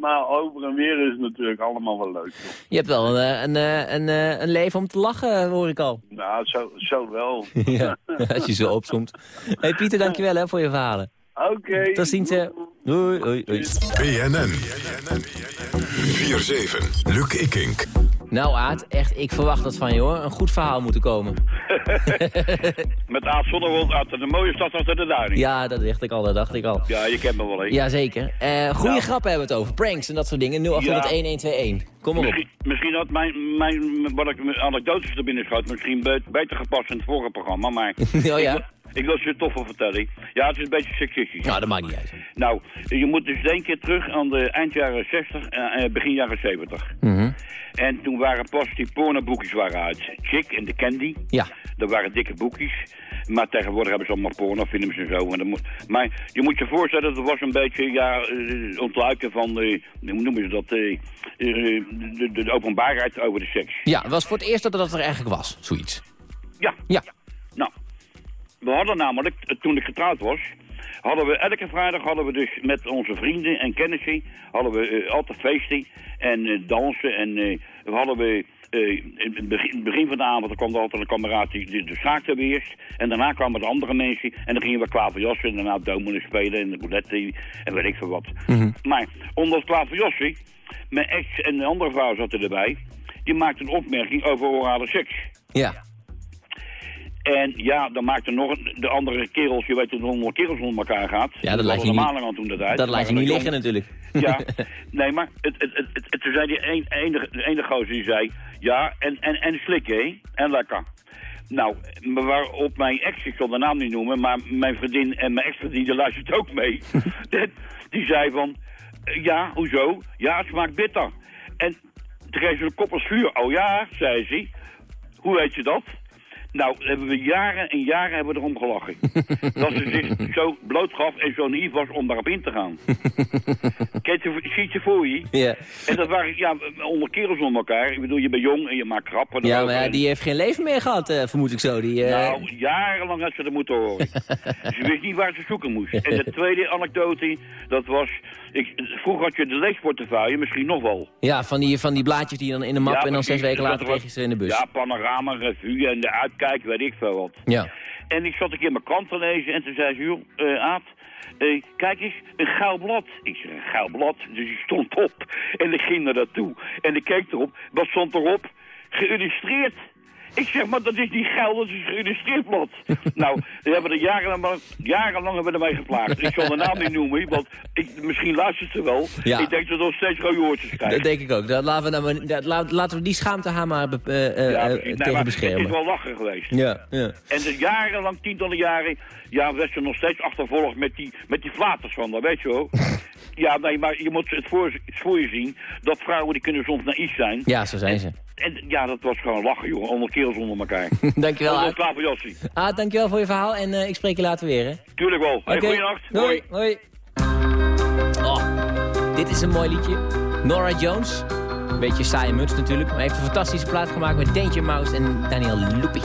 Maar over en weer is het natuurlijk allemaal wel leuk. Je hebt wel een, eh, een, eh, een, eh, een leven om te lachen, hoor ik al. Nou, zo, zo wel. ja, als je zo opzomt. hey Pieter, dankjewel hè, voor je verhalen. Oké. Tot ziens. hè. Doei, doei, doei. BNN. 4-7. Luc Ikink. Nou Aad, echt, ik verwacht dat van je hoor. Een goed verhaal moet er komen. Met Aad Zonderwold uit de mooie stad achter de duinen. Ja, dat dacht ik al, dat dacht ik al. Ja, je kent me wel, hè? Jazeker. Eh goede Nou. grappen hebben we het over. Pranks en dat soort dingen. 0800-1121. Kom maar op. Misschien, had mijn, mijn, wat ik anekdotes er binnen schoot, misschien be- beter gepast in het vorige programma, maar... Oh ja? Ik, ik wil ze je toch wel vertellen. Ja, het is een beetje seksistisch. Nou, dat maakt niet uit. Nou, je moet dus denken terug aan de eind jaren 60, eh, eh, begin jaren 70. Mhm. En toen waren pas die pornoboekjes waren uit. Chick en de Candy. Ja. Dat waren dikke boekjes. Maar tegenwoordig hebben ze allemaal pornofilms en zo. En moet, maar je moet je voorstellen, dat was een beetje ja, eh, ontluiken van, eh, hoe noemen ze dat, de, de, de openbaarheid over de seks. Ja, het was voor het eerst dat dat er eigenlijk was. Zoiets. Ja. Ja. We hadden namelijk, eh, toen ik getrouwd was, hadden we elke vrijdag hadden we dus met onze vrienden en kennissen, hadden we eh, altijd feesten en eh, dansen en we hadden we in het begin, van de avond kwam er altijd een kameraad die de, de schaakte eerst en daarna kwamen de andere mensen en dan gingen we klaverjassen en daarna domino spelen en de roulette en weet ik veel wat. Maar onder het klaverjassen, mijn ex en de andere vrouw zaten erbij, die maakte een opmerking over orale seks. Ja. En ja, dan maakte nog een- de andere kerels, je weet hoe het onder kerels onder elkaar gaat. Ja, dat laat je niet- aan toen dat uit. Dat je niet liggen natuurlijk. Ja, nee, maar het, het, het, het, toen zei die een, ene, de ene gozer die zei, ja, en, en, en slikken, hè? En lekker. Nou, maar waarop mijn ex, ik zal de naam niet noemen, maar mijn vriendin en mijn ex-vriendin, die luistert ook mee. Die- zei van, ja, hoezo? Ja, het smaakt bitter. En toen kreeg ze een kop als vuur. Oh ja, zei ze. Hoe weet je dat? Nou, hebben we jaren en jaren hebben we erom gelachen. dat ze zich zo blootgaf en zo naïef was om daarop in te gaan. Kijk, je, ziet je voor je. Ja. En dat waren ja, onder kerels onder elkaar. Ik bedoel, je bent jong en je maakt grappen. Ja, maar ja, die heeft geen leven meer gehad, eh, vermoed ik zo. Die, eh, Nou, jarenlang had ze dat moeten horen. ze wist niet waar ze zoeken moest. En de tweede anekdote, dat was... Ik, vroeger had je de leesportefeuille, misschien nog wel. Ja, van die, van die blaadjes die je dan in de map Ja, en dan zes weken Dat later kreeg je ze in de bus. Ja, panorama, revue en de uitkijk, weet ik veel wat. Ja. En ik zat een keer mijn krant te lezen en toen zei ze, joh, eh, Aad, eh, kijk eens, een gauw blad. Ik zeg, een gauw blad? Dus ik stond op en ik ging naar dat toe. En ik keek erop, wat stond erop? Geïllustreerd. Ik zeg, maar dat is niet geil, dat is geïllustreerd blad. nou, we hebben er jarenlang, jarenlang hebben we ermee geplaagd. Ik zal de naam niet noemen, want ik, misschien luistert ze wel. Ja. Ik denk dat ze nog steeds rode oortjes krijgt. Dat denk ik ook. Dat laten, we nou dat, laten we die schaamte haar maar eh, Ja, eh. Nee, tegen maar beschermen. Het is wel lachen geweest. Ja, ja. En dus jarenlang, tientallen jaren, ja, werd ze nog steeds achtervolgd met die, met die flaters van haar, weet je wel. Ja, nee, maar je moet het voor, het voor je zien dat vrouwen die kunnen soms naïef zijn. ja, zo zijn ze. En ja, dat was gewoon lachen, jongen. Allemaal kerels onder elkaar. dankjewel, Aad. klaar voor Jassie. Aad, dankjewel voor je verhaal en eh, ik spreek je later weer, hè. Tuurlijk wel. Hey, Oké. goeienacht. Hoi. Hoi. Oh, dit is een mooi liedje. Nora Jones. Een beetje saaie muts natuurlijk. Maar heeft een fantastische plaat gemaakt met Danger Mouse en Daniel Loopy.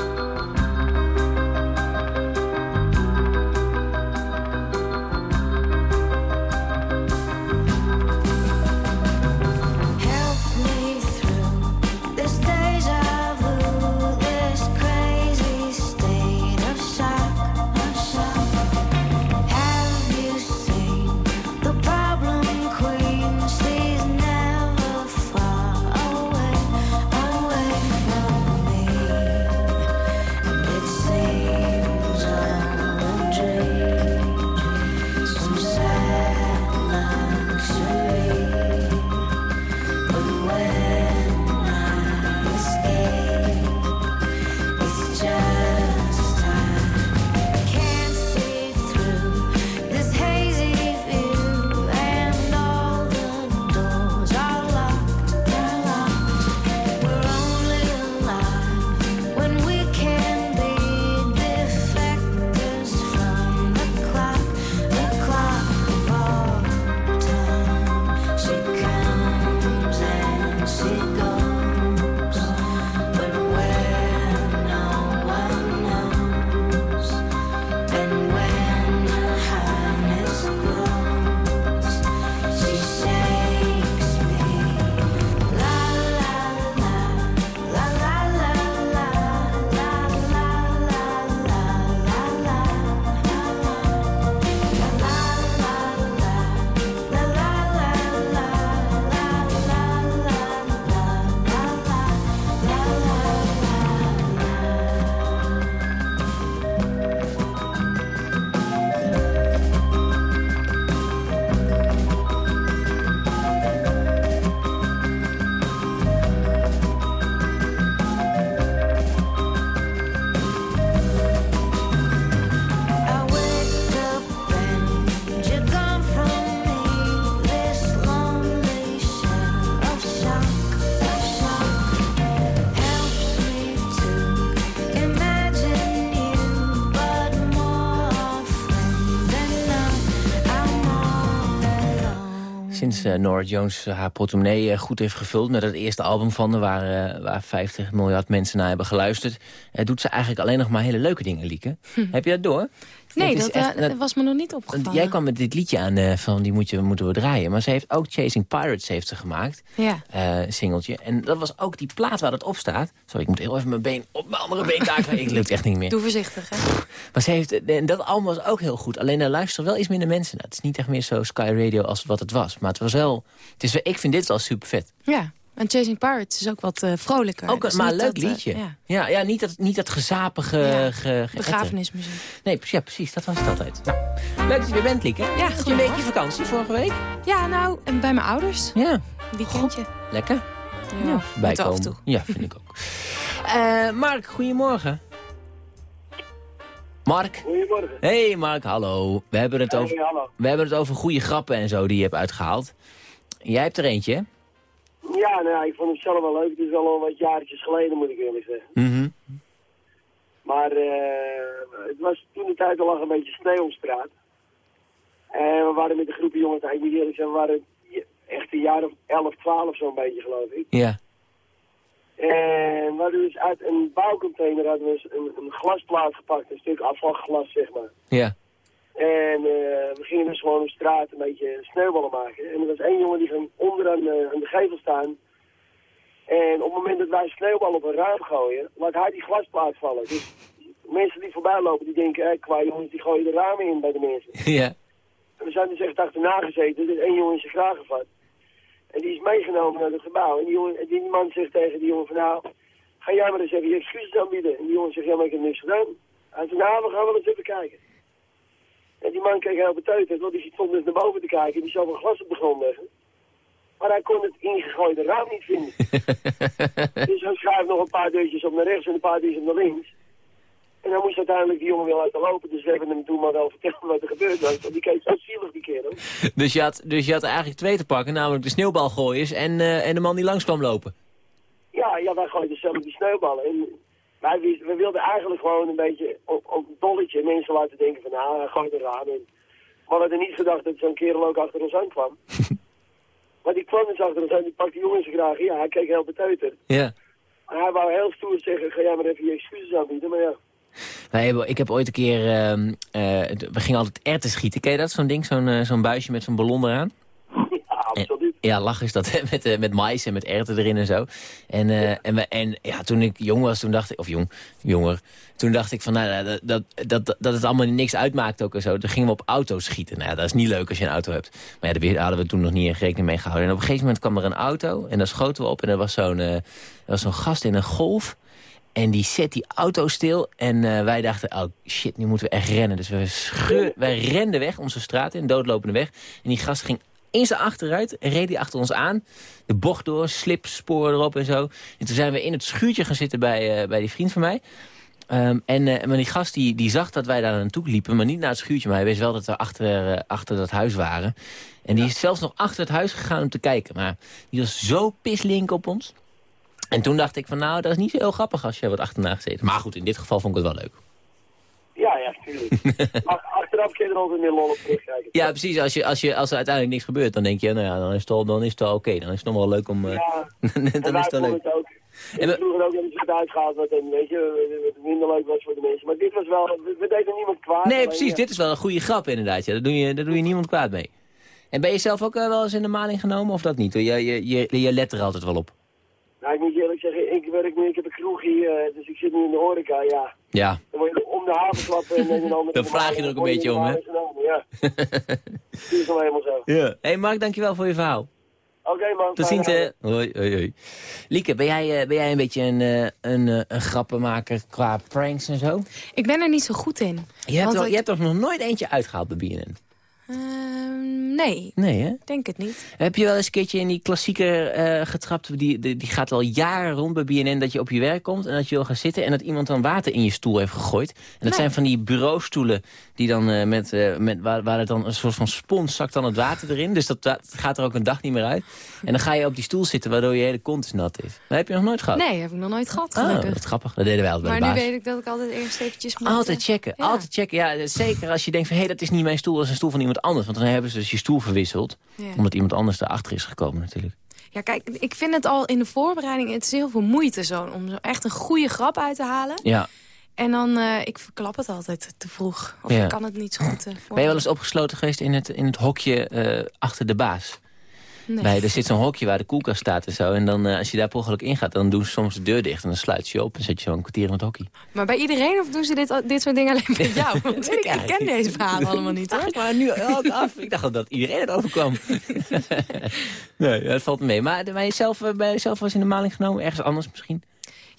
Sinds eh, Nora Jones eh, haar portemonnee eh, goed heeft gevuld met het eerste album van haar... waar, waar 50 miljard mensen naar hebben geluisterd... doet ze eigenlijk alleen nog maar hele leuke dingen, Lieke. Heb je dat door? Nee, dat, echt- eh, dat was me nog niet opgevallen. Jij kwam met dit liedje aan eh, van die moet je, moeten we draaien. Maar ze heeft ook Chasing Pirates heeft ze gemaakt. Ja. eh, singeltje. En dat was ook die plaat waar dat op staat. Sorry, ik moet heel even mijn been op mijn andere been takelen. Ik lukt echt niet meer. Doe voorzichtig, hè? Maar ze heeft, en dat album was ook heel goed. Alleen daar luisteren wel iets minder mensen naar. Het is niet echt meer zo Sky Radio als wat het was. Maar het was wel... Het is, wel- ik vind dit wel super vet. Ja. En Chasing Pirates is ook wat eh, vrolijker. Ook, Dus maar een leuk dat, eh, liedje. ja. ja. Ja, niet, dat, niet dat gezapige... Ja, ge-. Begrafenismuziek. Nee, precies, ja, precies. Dat was het altijd. Nou, leuk dat je er bent, Lieke. Ja, Had je een weekje vakantie vorige week? Ja, nou, en bij mijn ouders. Ja. Weekendje. Lekker. Ja, bijkomen. af en toe. Ja, vind ik ook. Eh, Mark, goedemorgen. Mark. Goedemorgen. Hey Mark, hallo. We hebben, het Hey, over, hallo. we hebben het over goede grappen en zo die je hebt uitgehaald. Jij hebt er eentje, hè? Ja, nou, ja, ik vond hem zelf wel leuk. Het is al een wat jaartjes geleden, moet ik eerlijk zeggen. Mhm. Maar eh, het was toen de tijd al lag een beetje sneeuw op straat. En we waren met een groepje jongens, ik moet eerlijk zeggen, we waren echt een jaar of 11, 12 zo'n beetje, geloof ik. Ja. En we hadden dus uit een bouwcontainer hadden we een, een glasplaat gepakt, een stuk afvalglas, zeg maar. Ja. En eh, we gingen dus gewoon op straat een beetje sneeuwballen maken. En er was één jongen die ging onderaan de, aan de gevel staan. En op het moment dat wij sneeuwballen op een raam gooien, laat hij die glasplaat vallen. Dus mensen die voorbij lopen, die denken, eh, qua jongens, die gooien de ramen in bij de mensen. Ja. En we zijn dus echt achterna gezeten, dus één jongen in zijn kraag gevat. En die is meegenomen naar het gebouw. En die, jongen, en die man zegt tegen die jongen van, nou, ga jij maar eens even je excuses aanbieden. En die jongen zegt, ja, maar ik heb niks gedaan. Hij zegt, nou, we gaan wel eens even kijken. En die man keek heel beteuterd, want die stond dus naar boven te kijken. En die zou een glas op de grond leggen. Maar hij kon het ingegooide raam niet vinden. dus hij schuift nog een paar deurtjes op naar rechts en een paar deurtjes op naar links. En dan moest uiteindelijk die jongen weer laten lopen. Dus we hebben hem toen maar wel verteld wat er gebeurd was. Want die keek zo zielig, die kerel. Dus je, had, dus je had eigenlijk twee te pakken, namelijk de sneeuwbalgooiers en, eh, en de man die langs kwam lopen. Ja, ja, wij gooiden zelf die sneeuwballen. En wij, wist- we wilden eigenlijk gewoon een beetje op, op een dolletje mensen laten denken van, nou, hij gooit er aan. Maar we hadden niet gedacht dat zo'n kerel ook achter ons aan kwam. maar die kwam dus achter ons aan, die pakte jongens graag. Ja, hij keek heel beteuterd. Ja. Maar hij wou heel stoer zeggen, ga jij maar even je excuses aanbieden. Maar ja, hebben, ik heb ooit een keer, eh, d- we gingen altijd erwten schieten. Ken je dat, zo'n ding, zo'n eh, zo'n buisje met zo'n ballon eraan? Absoluut. Ja, lach is dat, hè, met, eh, met mais en met erwten erin en zo. En, eh, en, we, en ja, toen ik jong was, toen dacht ik, of jong, jonger, toen dacht ik van, nou, dat, dat, dat, dat het allemaal niks uitmaakt ook en zo. Toen gingen we op auto's schieten. Nou ja, dat is niet leuk als je een auto hebt. Maar ja, daar hadden we toen nog niet rekening mee gehouden. En op een gegeven moment kwam er een auto en daar schoten we op. En er was zo'n eh, was zo'n gast in een golf. En die zet die auto stil. En wij dachten, oh shit, nu moeten we echt rennen. Dus we scheur, wij renden weg onze straat in, doodlopende weg. En die gast ging in zijn achteruit, reed hij achter ons aan. De bocht door, slip, sporen erop en zo. En toen zijn we in het schuurtje gaan zitten bij, eh, bij die vriend van mij. Ehm, en eh, maar die gast die, die zag dat wij daar naartoe liepen, maar niet naar het schuurtje. Maar hij wist wel dat we achter, eh, achter dat huis waren. En die is zelfs nog achter het huis gegaan om te kijken. Maar die was zo pislink op ons. En toen dacht ik van nou, dat is niet zo heel grappig als je wat achterna gezeten. Maar goed, in dit geval vond ik het wel leuk. Ja, ja, tuurlijk. Ach- Achteraf kun je er altijd meer lol op terugkijken. Ja, precies. Als, je, als, je, als er uiteindelijk niks gebeurt, dan denk je, nou ja, dan is het al, dan is het al oké. Dan is het nog wel leuk om... eh, Ja, dan is het leuk. het ook. En we- vroegen ook dat het uitgaat wat en weet je, wat minder leuk was voor de mensen. Maar dit was wel, we, deden niemand kwaad. Nee, alleen, precies. ja. Dit is wel een goede grap inderdaad. Ja. Daar, doe je, daar doe je niemand kwaad mee. En ben je zelf ook eh, wel eens in de maling genomen of dat niet? Je, je, je, je let er altijd wel op. Nou, ik moet je eerlijk zeggen, ik werk nu, ik heb een kroeg hier, eh, dus ik zit nu in de horeca, ja. Ja. Dan word je om de dan... Vraag je er ook een beetje om, hè? Ja, dat is nou helemaal zo. Ja. hey Mark, dankjewel voor je verhaal. Oké man. Tot ziens, hè. Hoi, hoi, hoi. Lieke, ben jij, eh, ben jij een beetje een, eh, een, eh, een grappenmaker qua pranks en zo? Ik ben er niet zo goed in. Je hebt, Want wel- ik- je hebt toch nog nooit eentje uitgehaald bij BNN? Ehm, nee, Nee, hè? ik denk het niet. Heb je wel eens een keertje in die klassieker eh, getrapt? Die, die, die gaat al jaren rond bij BNN dat je op je werk komt en dat je wil gaan zitten... en dat iemand dan water in je stoel heeft gegooid. En dat Nee. zijn van die bureaustoelen die dan, eh, met, eh, met, waar, waar het dan een soort van spons zakt dan het water erin. Dus dat, gaat er ook een dag niet meer uit. En dan ga je op die stoel zitten waardoor je hele kont is nat is. Dat heb je nog nooit gehad? Nee, heb ik nog nooit gehad, Oh, gelukkig. dat is grappig. Dat deden wij altijd maar bij nu de baas. weet ik dat ik altijd eerst eventjes moet... Altijd eh, checken, ja. altijd checken. Ja, zeker als je denkt van, hé, dat is niet mijn stoel, dat is een stoel van iemand iemand anders. Want dan hebben ze dus je stoel verwisseld. Ja. Omdat iemand anders erachter is gekomen natuurlijk. Ja, kijk, ik vind het al in de voorbereiding... het is heel veel moeite zo, om zo echt een goede grap uit te halen. Ja. En dan, eh, ik verklap het altijd te vroeg. Of Ja. ik kan het niet zo goed uh, Ben je wel eens opgesloten geweest in het, in het hokje eh, achter de baas? Nee. Bij, er zit zo'n hokje waar de koelkast staat en zo. En dan, eh, als je daar per ongeluk ingaat, dan doen ze soms de deur dicht. En dan sluit ze je op en zet je zo een kwartier in het hokje. Maar bij iedereen of doen ze dit, dit soort dingen alleen bij jou? Want ik, ik ken deze verhalen allemaal niet, hoor. Maar nu ook af. Ik dacht dat iedereen het overkwam. nee, dat valt mee. Maar ben je zelf, eh, ben je zelf wel eens in de maling genomen? Ergens anders misschien?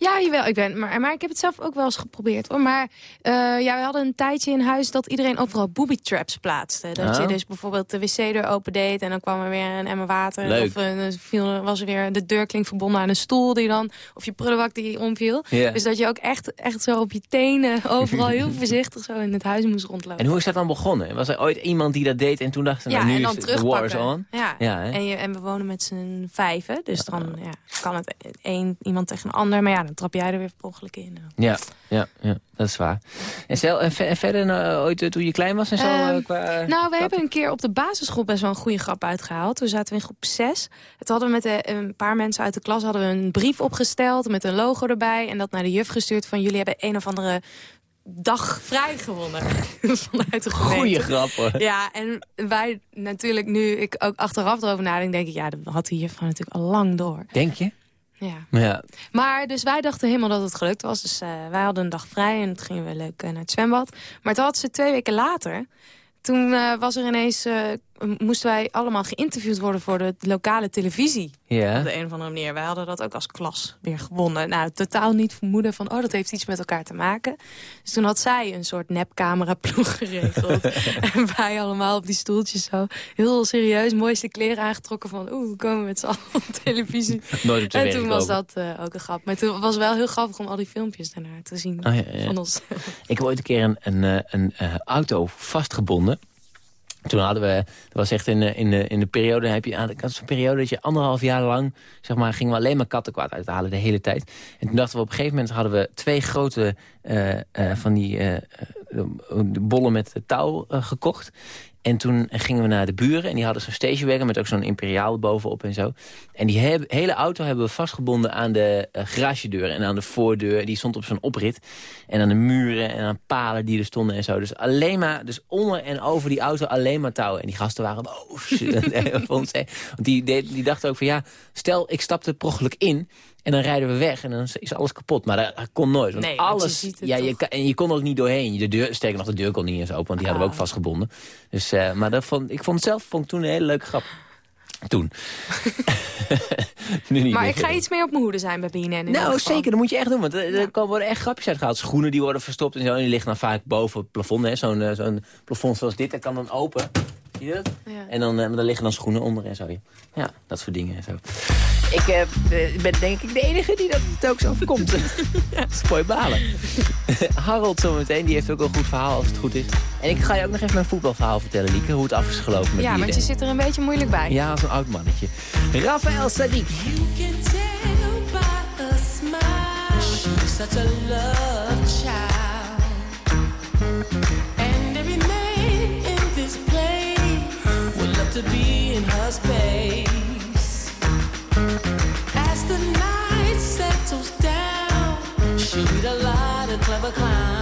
Ja, jawel, ik ben, maar, maar ik heb het zelf ook wel eens geprobeerd hoor. Maar eh, ja, we hadden een tijdje in huis dat iedereen overal booby traps plaatste. Dat je dus bijvoorbeeld de wc-deur opendeed en dan kwam er weer een emmer water. Leuk. Of dan viel, was er weer de deurklink verbonden aan een stoel die dan, of je prullenbak die omviel. Dus dat je ook echt, echt zo op je tenen overal heel voorzichtig zo in het huis moest rondlopen. En hoe is dat dan begonnen? Was er ooit iemand die dat deed en toen dacht ze, nou, ja, nu en dan is de war is terugpakken. on? Ja, en, je, en we wonen met z'n vijven. Dus dan ja, kan het één iemand tegen een ander. Maar ja, dan trap jij er weer per ongeluk in. Ja, ja, ja, dat is waar. En, verder nou, ooit eh, toen je klein was en zo? Ehm, eh, qua, nou, we hebben een keer op de basisschool best wel een goede grap uitgehaald. Toen zaten we in groep 6. Het hadden we met de, een paar mensen uit de klas hadden we een brief opgesteld met een logo erbij. En dat naar de juf gestuurd van jullie hebben een of andere dag vrij gewonnen. Vanuit de gemeente. Goeie grap hoor. Ja, en wij natuurlijk nu, ik ook achteraf erover nadenk, denk ik, ja, dat had die juffrouw natuurlijk al lang door. Denk je? Ja. Maar ja, Maar dus wij dachten helemaal dat het gelukt was. Dus eh, wij hadden een dag vrij en het gingen we leuk eh, naar het zwembad. Maar toen had ze twee weken later... Toen eh, was er ineens, moesten wij allemaal geïnterviewd worden voor de lokale televisie. Ja. Op de een of andere manier. Wij hadden dat ook als klas weer gewonnen. Nou, totaal niet vermoeden van, oh, dat heeft iets met elkaar te maken. Dus toen had zij een soort nepcameraploeg geregeld. en wij allemaal op die stoeltjes zo heel serieus mooiste kleren aangetrokken van, oeh, we komen met z'n allen op televisie. Nooit op En toen was dat eh, ook een grap. Maar toen was het wel heel grappig om al die filmpjes daarna te zien Oh, ja, ja. van ons. Ik heb ooit een keer een, een, eh, een eh, auto vastgebonden. Toen hadden we, dat was echt in, de- in, de, in de periode, heb je, ik had zo'n periode dat je anderhalf jaar lang, zeg maar, gingen we alleen maar kattenkwaad uithalen de hele tijd. En toen dachten we op een gegeven moment hadden we twee grote eh, eh, van die eh, bollen met touw gekocht. En toen gingen we naar de buren en die hadden zo'n stationwagon met ook zo'n imperiaal bovenop en zo. En die hele auto hebben we vastgebonden aan de eh, garagedeur en aan de voordeur. Die stond op zo'n oprit. En aan de muren en aan palen die er stonden en zo. Dus alleen maar, dus onder en over die auto alleen maar touwen. En die gasten waren boos. Want die, die, dachten ook van ja, stel ik stapte per ongeluk in... En dan rijden we weg en dan is alles kapot. Maar dat, dat kon nooit. Want Nee, want je alles. ja, je, kan- en je kon er ook niet doorheen. De deur, sterker nog, de deur kon niet eens open, want die hadden we ook Ah. vastgebonden. Dus, eh, maar dat vond, ik vond het zelf vond ik toen een hele leuke grap. Toen. nu niet Maar meer ik ga iets meer op mijn hoede zijn bij BNN. Nou, zeker. Dat moet je echt doen. Want er, er worden echt grapjes uitgehaald. Schoenen die worden verstopt en zo. En die liggen dan vaak boven het plafond. hè. Zo'n eh, zo'n plafond zoals dit. Dat kan dan open. Zie je dat? Ja. En dan, eh, maar daar liggen dan schoenen onder en zo. Ja, ja dat soort dingen en zo. Ik eh, eh, ben denk ik de enige die dat zo overkomt. Dat is mooi balen. Harold zometeen, die heeft ook een goed verhaal als het goed is. En ik ga je ook nog even mijn voetbalverhaal vertellen, Lieke. Hoe het af is gelopen met Ja, want je zit er een beetje moeilijk bij. Ja, als een oud mannetje. Rafael Sadiq. She's such a love child. To be in her space. As the night settles down, she'll meet a lot of clever.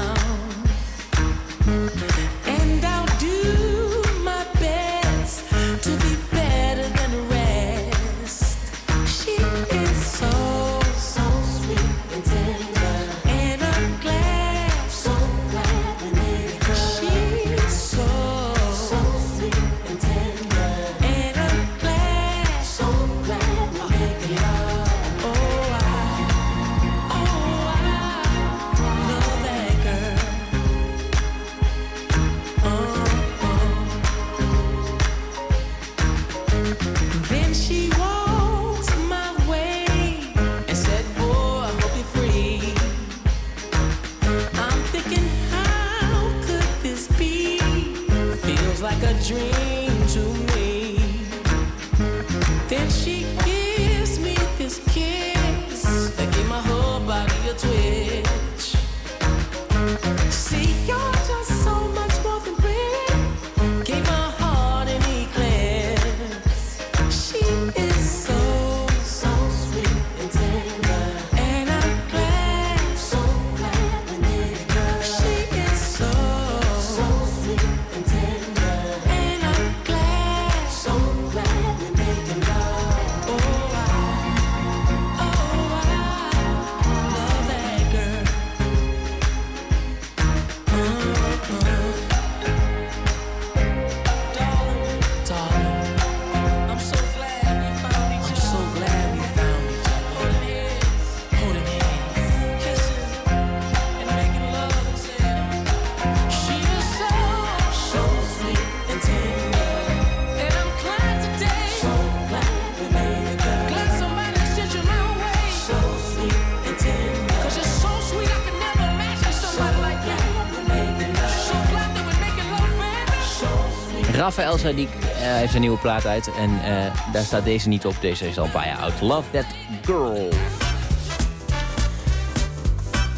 Rafael Sadiq eh, heeft een nieuwe plaat uit. En eh, daar staat deze niet op. Deze is al een paar jaar oud. Love That Girl.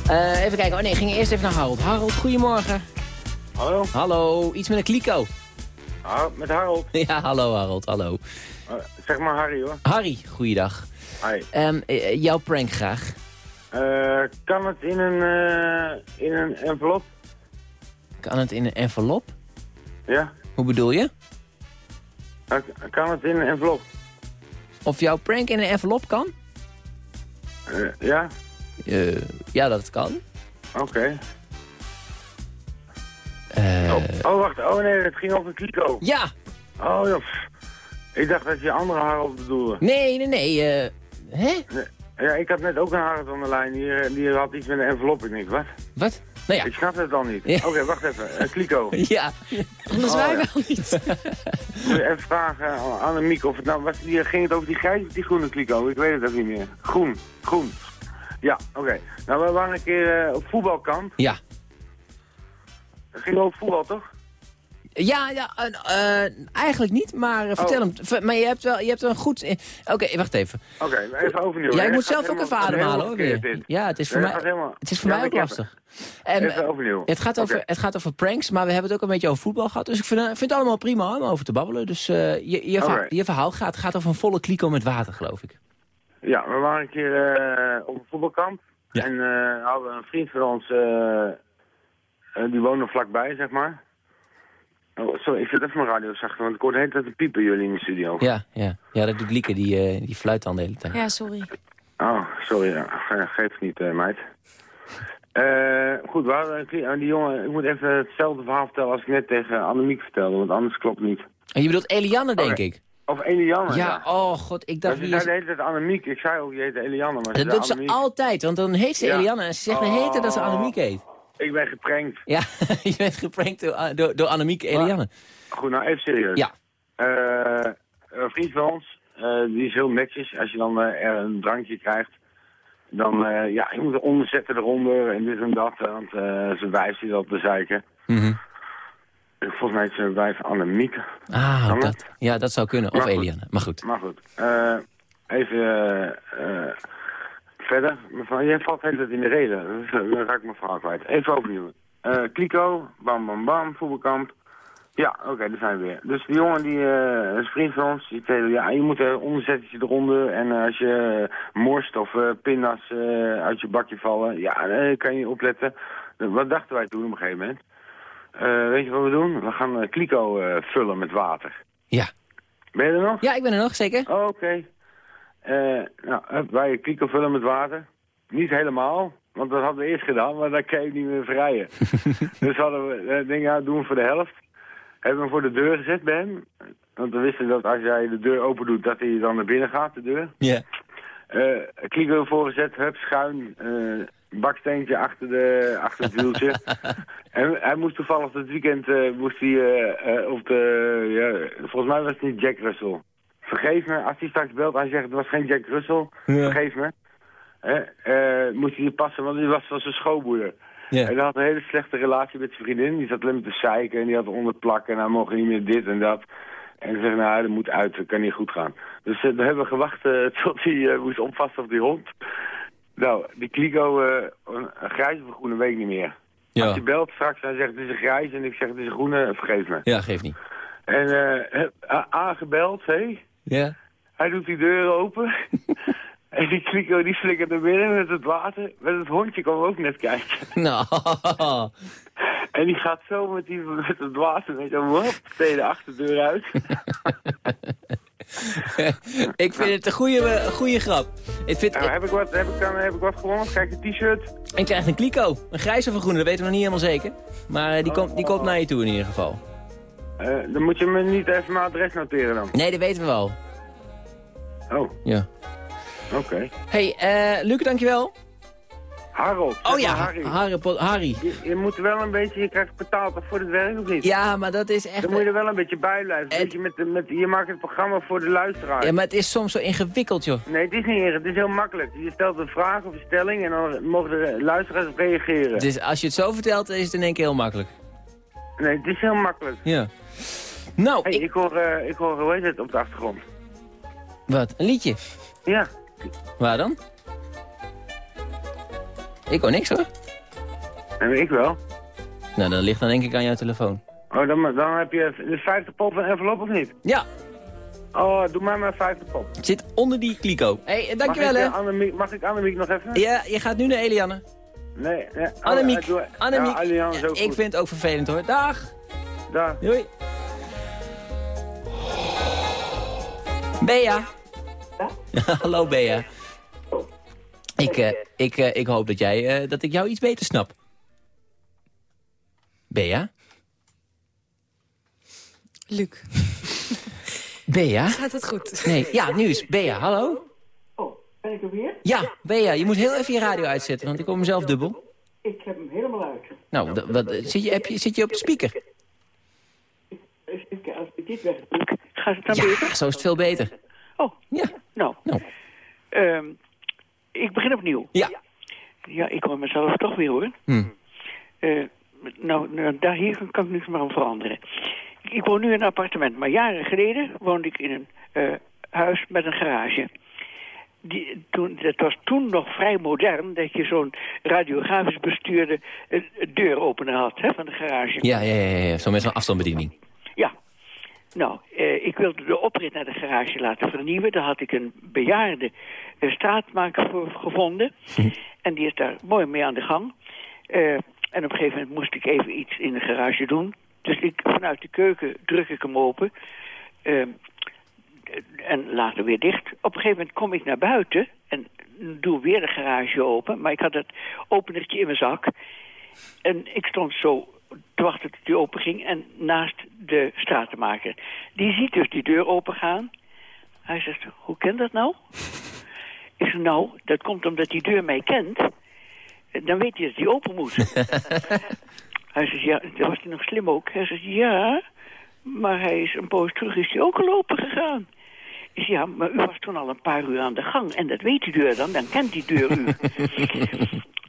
Eh, even kijken. Oh nee, ging eerst even naar Harold. Harold, goedemorgen. Hallo? Hallo, iets met een kliko. Ah, met Harold. Ja, hallo Harold, hallo. Zeg maar Harry hoor. Harry, goeiedag. Hi. Ehm, eh, jouw prank graag. Kan het in een, in een envelop? Kan het in een envelop? Ja. Hoe bedoel je? Kan het in een envelop? Of jouw prank in een envelop kan? Eh, ja. Eh, ja, dat kan. Oké. Eh, Oh, wacht. Oh nee, het ging over Kliko. Ja. Oh joh. Ik dacht dat je andere Harold bedoelde. Nee, nee, nee. hè? Ja, ik had net ook een Harold aan de lijn. Die, die had iets met een envelop. Ik denk, wat? Wat? Nou ja. Ik snap het dan niet. Ja. Oké, wacht even. Eh, Kliko. Ja. Anders Oh, wij ja. wel niet. Moet je even vragen aan Annemiek of het nou was. Die, ging het over die grijze of die groene kliko? Ik weet het ook niet meer. Groen, groen. Ja, oké. Nou, we waren een keer eh, op voetbalkamp. Ja. Het ging over voetbal, toch? Ja, ja eh, eigenlijk niet, maar eh, vertel Oh. hem. Maar je hebt wel, je hebt wel een goed... Oké, wacht even. Oké, even overnieuw. Ja, hè? moet zelf ook even ademhalen hoor. weer. Ja, het is voor Nee, mij, het gaat helemaal- het is voor Ja, mij ook lastig. En, Even eh, overnieuw. Het gaat, over, het gaat over pranks, maar we hebben het ook een beetje over voetbal gehad. Dus ik vind, vind het allemaal prima om over te babbelen. Dus je, je, verhaal, je verhaal gaat, gaat over een volle kliko met water, geloof ik. Ja, we waren een keer op een voetbalkamp. En eh, hadden een vriend van ons, die woonde vlakbij, zeg maar. Oh, sorry, ik zet even mijn radio zachter, want ik hoor de hele tijd een piepen jullie in de studio. Ja, ja. ja dat doet Lieke, die, eh, die fluit dan de hele tijd. Ja, sorry. Oh, sorry, ja. Ge- geef het niet, eh, meid. Eh, goed, eh, die jongen, ik moet even hetzelfde verhaal vertellen als ik net tegen Annemiek vertelde, want anders klopt het niet. En je bedoelt Eliane, denk ik. Of Eliane, ja. Ja, oh god, ik dacht... ze wie zei is- de hele tijd Annemiek, ik zei ook, je heet Eliane, maar ze Dat doet ze Annemiek. altijd, want dan heet ze Ja. Eliane en ze zegt de hele tijd dat ze Oh. Annemiek heet. Ik ben geprankt. Ja, je bent geprankt door, door, door Annemiek Eliane. Goed, nou even serieus. Ja. Eh, een vriend van ons, eh, die is heel netjes. Als je dan eh, er een drankje krijgt, dan, eh, ja, je moet er onderzetten eronder en dit en dat. Want eh zijn wijf zit al te zeiken. Mhm. Volgens mij is zijn wijf Annemiek. Ah, dat, ja, dat zou kunnen. Of Maar. Eliane, maar goed. Maar goed, eh, even eh, eh, verder. Mevrouw, jij valt tijd in de reden. Dus, dan raak ik mijn verhaal kwijt. Even overnieuw. Eh Kliko, bam bam bam, voetbalkamp. Ja, oké, daar zijn we weer. Dus die jongen, die eh, is een vriend van ons, die zei, ja, je moet een onderzettetje eronder. En eh, als je morst of pindas uit je bakje vallen, ja, dan kan je opletten. Wat dachten wij toen op een gegeven moment? Weet je wat we doen? We gaan Kliko vullen met water. Ja. Ben je er nog? Ja, ik ben er nog, zeker. Oh, Oké. Eh, nou, hup, wij Kliko vullen met water. Niet helemaal, want dat hadden we eerst gedaan, maar dan kan je niet meer vrijen. dus hadden we, eh, denk ja, doen we voor de helft. Hebben we hem voor de deur gezet bij hem. Want we wisten dat als jij de deur open doet, dat hij dan naar binnen gaat, de deur. Ja. Eh Kliko voorgezet, hup, schuin, eh, baksteentje achter, de, achter het wieltje. en hij moest toevallig het weekend, eh, moest hij eh, eh, op de, ja, volgens mij was het niet Jack Russell. Vergeef me, als hij straks belt, hij zegt het was geen Jack Russell, vergeef me. Hè, eh, moest hij passen, want hij was van zijn schoonmoeder. En hij had een hele slechte relatie met zijn vriendin. Die zat alleen maar te zeiken en die had onder het plakken en hij mocht niet meer dit en dat. En ze zeggen, nou, dat moet uit, dat kan niet goed gaan. Dus eh, dan hebben we gewacht eh, tot hij moest oppassen op die hond. Nou, die Kliko, eh, een een grijze of groene, weet ik niet meer. Ja. Als hij belt straks en hij zegt het is een grijs en ik zeg het is een groene, vergeef me. Ja, geeft niet. En aangebeld, hé. Ja. Hij doet die deur open. en die Kliko die flikkert naar binnen met het water. Met het hondje kwam ook net kijken. Nou. En die gaat zo met, die, met het water, weet je, hop, tegen de achterdeur uit. ik vind het een goede, een goede grap. Ik vind, Nou, heb, ik wat, heb, ik dan, heb ik wat gewonnen? Kijk, een t-shirt. En krijgt een kliko. Een grijze of een groene, dat weten we nog niet helemaal zeker. Maar eh, die, komt, die komt naar je toe in ieder geval. Eh, dan moet je me niet even mijn adres noteren dan. Nee, dat weten we wel. Oh, Ja. oké. hey, eh Luc, dankjewel. Harold. Oh ja, Harry. Harry. Harry. Je, je moet wel een beetje, je krijgt betaald voor het werk of niet? Ja, maar dat is echt... Dan moet je er wel een beetje bij blijven. Een beetje met, de- met, je maakt het programma voor de luisteraar. Ja, maar het is soms zo ingewikkeld, joh. Nee, het is niet erg. Het is heel makkelijk. Je stelt een vraag of een stelling en dan mogen de luisteraars op reageren. Dus als je het zo vertelt, is het in één keer heel makkelijk. Nee, het is heel makkelijk. Ja. Nou, hey, ik... hoor, eh, ik hoor, hoe heet het, op de achtergrond? Wat, een liedje? Ja. Waar dan? Ik hoor niks hoor. En ik wel. Nou, dat ligt dan denk ik aan jouw telefoon. Oh, dan, dan heb je de 50 pop en envelop of niet? Ja. Oh, doe maar maar 50 pop. Het zit onder die kliko. Hé, hey, dankjewel mag ik, hè. eh, Annemiek, mag ik Annemiek nog even? Ja, je gaat nu naar Eliane. Nee, nee. Oh, Annemiek, eh, doe- Annemiek. Ja, ook ik goed. vind het ook vervelend hoor. Dag. Dag. Doei. Bea. Hallo Bea. Ik, eh, ik, eh, ik hoop dat, jij, eh, dat ik jou iets beter snap. Bea? Luc. Bea? Gaat het goed? Nee, ja, nu is Bea. Hallo? Ben ik er weer? Ja, Bea, je moet heel even je radio uitzetten, want ik hoor mezelf dubbel. Ik heb hem helemaal uit. Nou, wat, zit, je, heb je, zit je op de speaker? Even kijken, Als ik dit weg doe, gaat het dan Ja, beter? zo is het veel beter. Oh, ja. Nou, Ehm, ik begin opnieuw. Ja. Ja, ik hoor mezelf toch weer hoor. Hm. Eh, nou, nou, daar hier kan ik niks meer aan veranderen. Ik, ik woon nu in een appartement, maar jaren geleden woonde ik in een eh, huis met een garage. Die, toen, het was toen nog vrij modern dat je zo'n radiografisch bestuurde eh, deuropener had hè, van de garage. Ja, ja, ja, ja. zo met zo'n afstandsbediening. Nou, eh, ik wilde de oprit naar de garage laten vernieuwen. Daar had ik een bejaarde eh, straatmaker voor gevonden. En die is daar mooi mee aan de gang. Eh, en op een gegeven moment moest ik even iets in de garage doen. Dus ik, vanuit de keuken druk ik hem open. Eh, en later weer dicht. Op een gegeven moment kom ik naar buiten en doe weer de garage open. Maar ik had het openertje in mijn zak. En ik stond zo te wachten tot die open ging en naast de stratenmaker. Die ziet dus die deur open gaan. Hij zegt, hoe kan dat nou? Ik zeg, nou, dat komt omdat die deur mij kent. Dan weet hij dat die open moet. hij zegt, ja, dat was hij nog slim ook. Hij zegt, ja, maar hij is een poos terug, is hij ook al open gegaan. Ik zeg, ja, maar u was toen al een paar uur aan de gang. En dat weet die deur dan, dan kent die deur u.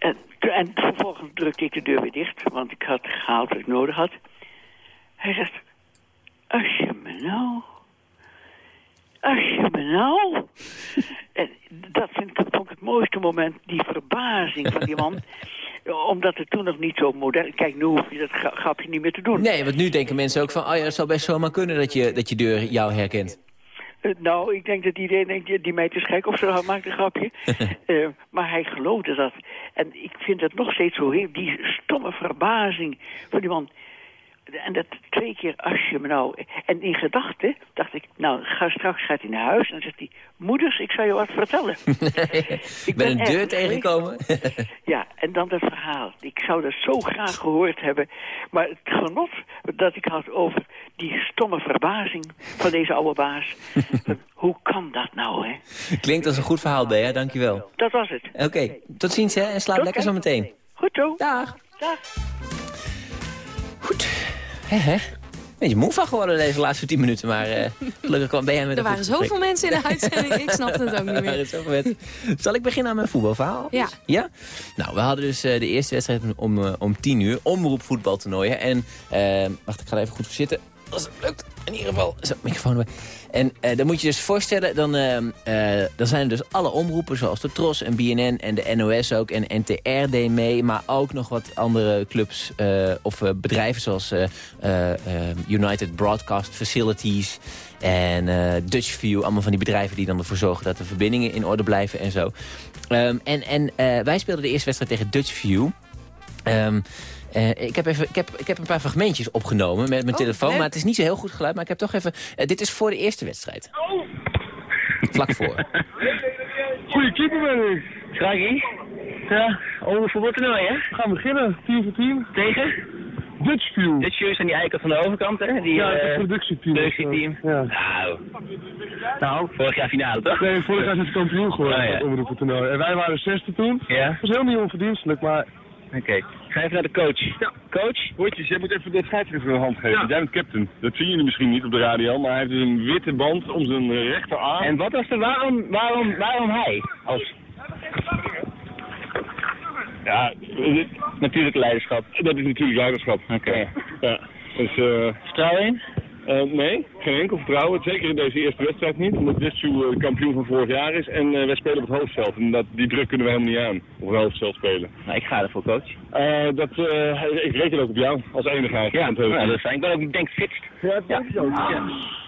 En, en vervolgens drukte ik de deur weer dicht, want ik had gehaald wat ik nodig had. Hij zegt, als je me nou... Als je me nou... en dat vind ik, vond ik het mooiste moment, die verbazing van die man. Omdat het toen nog niet zo modern... Kijk, nu hoef je dat gra- grapje niet meer te doen. Nee, want nu denken mensen ook van... oh ja, het zou best zomaar kunnen dat je, dat je deur jou herkent. Eh, Nou, ik denk dat iedereen denkt, die- die meid is gek of zo, maakt een grapje. Eh, maar hij geloofde dat. En ik vind het nog steeds zo heel, die stomme verbazing van die man. En dat twee keer als je me nou... En in gedachten dacht ik, nou, ga straks gaat hij naar huis. En dan zegt hij, moeders, ik zal je wat vertellen. Ik ben een deur tegengekomen. Ja, en dan dat verhaal. Ik zou dat zo graag gehoord hebben. Maar het genot dat ik had over die stomme verbazing van deze oude baas. Van, Hoe kan dat nou, hè? Klinkt als een goed verhaal, Bea, dankjewel. Dat was het. Oké, tot ziens hè, en slaap Tot lekker zo meteen. Goed zo. Dag. Dag. Beetje moe van geworden deze laatste tien minuten, maar eh, gelukkig kwam Bea met Er waren zoveel mensen in de uitzending, ik snapte het ook niet Er meer. Zal ik beginnen aan mijn voetbalverhaal? Ja. Ja? Nou, we hadden dus eh, de eerste wedstrijd om, eh, om tien uur. Omroep voetbaltoernooien. En, wacht, ik ga er even goed voor zitten. Als het lukt. In ieder geval, zo, microfoon erbij. En eh, dan moet je dus voorstellen, dan, eh, eh, dan zijn er dus alle omroepen, zoals de TROS en BNN en de NOS ook. En NTR deed mee, maar ook nog wat andere clubs of bedrijven zoals United Broadcast Facilities en eh Dutchview. Allemaal van die bedrijven die dan ervoor zorgen dat de verbindingen in orde blijven en zo. Ehm, en en wij speelden de eerste wedstrijd tegen Dutchview. Ehm eh, ik, heb even, ik, heb, ik heb een paar fragmentjes opgenomen met mijn Oh, telefoon. leuk. Maar het is niet zo heel goed geluid. Maar ik heb toch even... eh, dit is voor de eerste wedstrijd. Vlak voor. Goeie keeper ben ik. Ja, over voetbaltoernooi, hè? We gaan beginnen, 10 voor 10. Tegen? Dutchview. Dutchview aan die eikel van de overkant, hè? Die, ja, het eh, productieteam. productieteam. Ja. Nou, nou, vorig jaar finale, toch? Nee, vorig jaar is het kampioen geworden Oh, ja. het omroepentoernooi. En wij waren zesde toen. Ja? Dat was heel niet onverdienstelijk, maar... Oké. Ik ga even naar de coach. Ja. Coach? Hoortjes, jij moet even de scheidsrechter een hand geven. Jij bent captain. Dat zien jullie misschien niet op de radio, maar hij heeft dus een witte band om zijn rechterarm. En wat was er, waarom, waarom, waarom hij? Als... Ja, Natuurlijk leiderschap. dat is natuurlijk leiderschap. Oké. Ja. Dus, eh Vertrouwen in? eh, nee, geen enkel vertrouwen. Zeker in deze eerste wedstrijd niet, omdat Dessou eh, de kampioen van vorig jaar is. En eh, wij spelen op het hoofdveld. En dat, die druk kunnen we helemaal niet aan, op het hoofdveld spelen. Nou, ik ga ervoor, coach. Eh, dat, eh, ik reken ook op jou, als enige eigenlijk. Ja, nou, dat is fijn. Ik ben ook, ik denk, fitst. Ja, ook.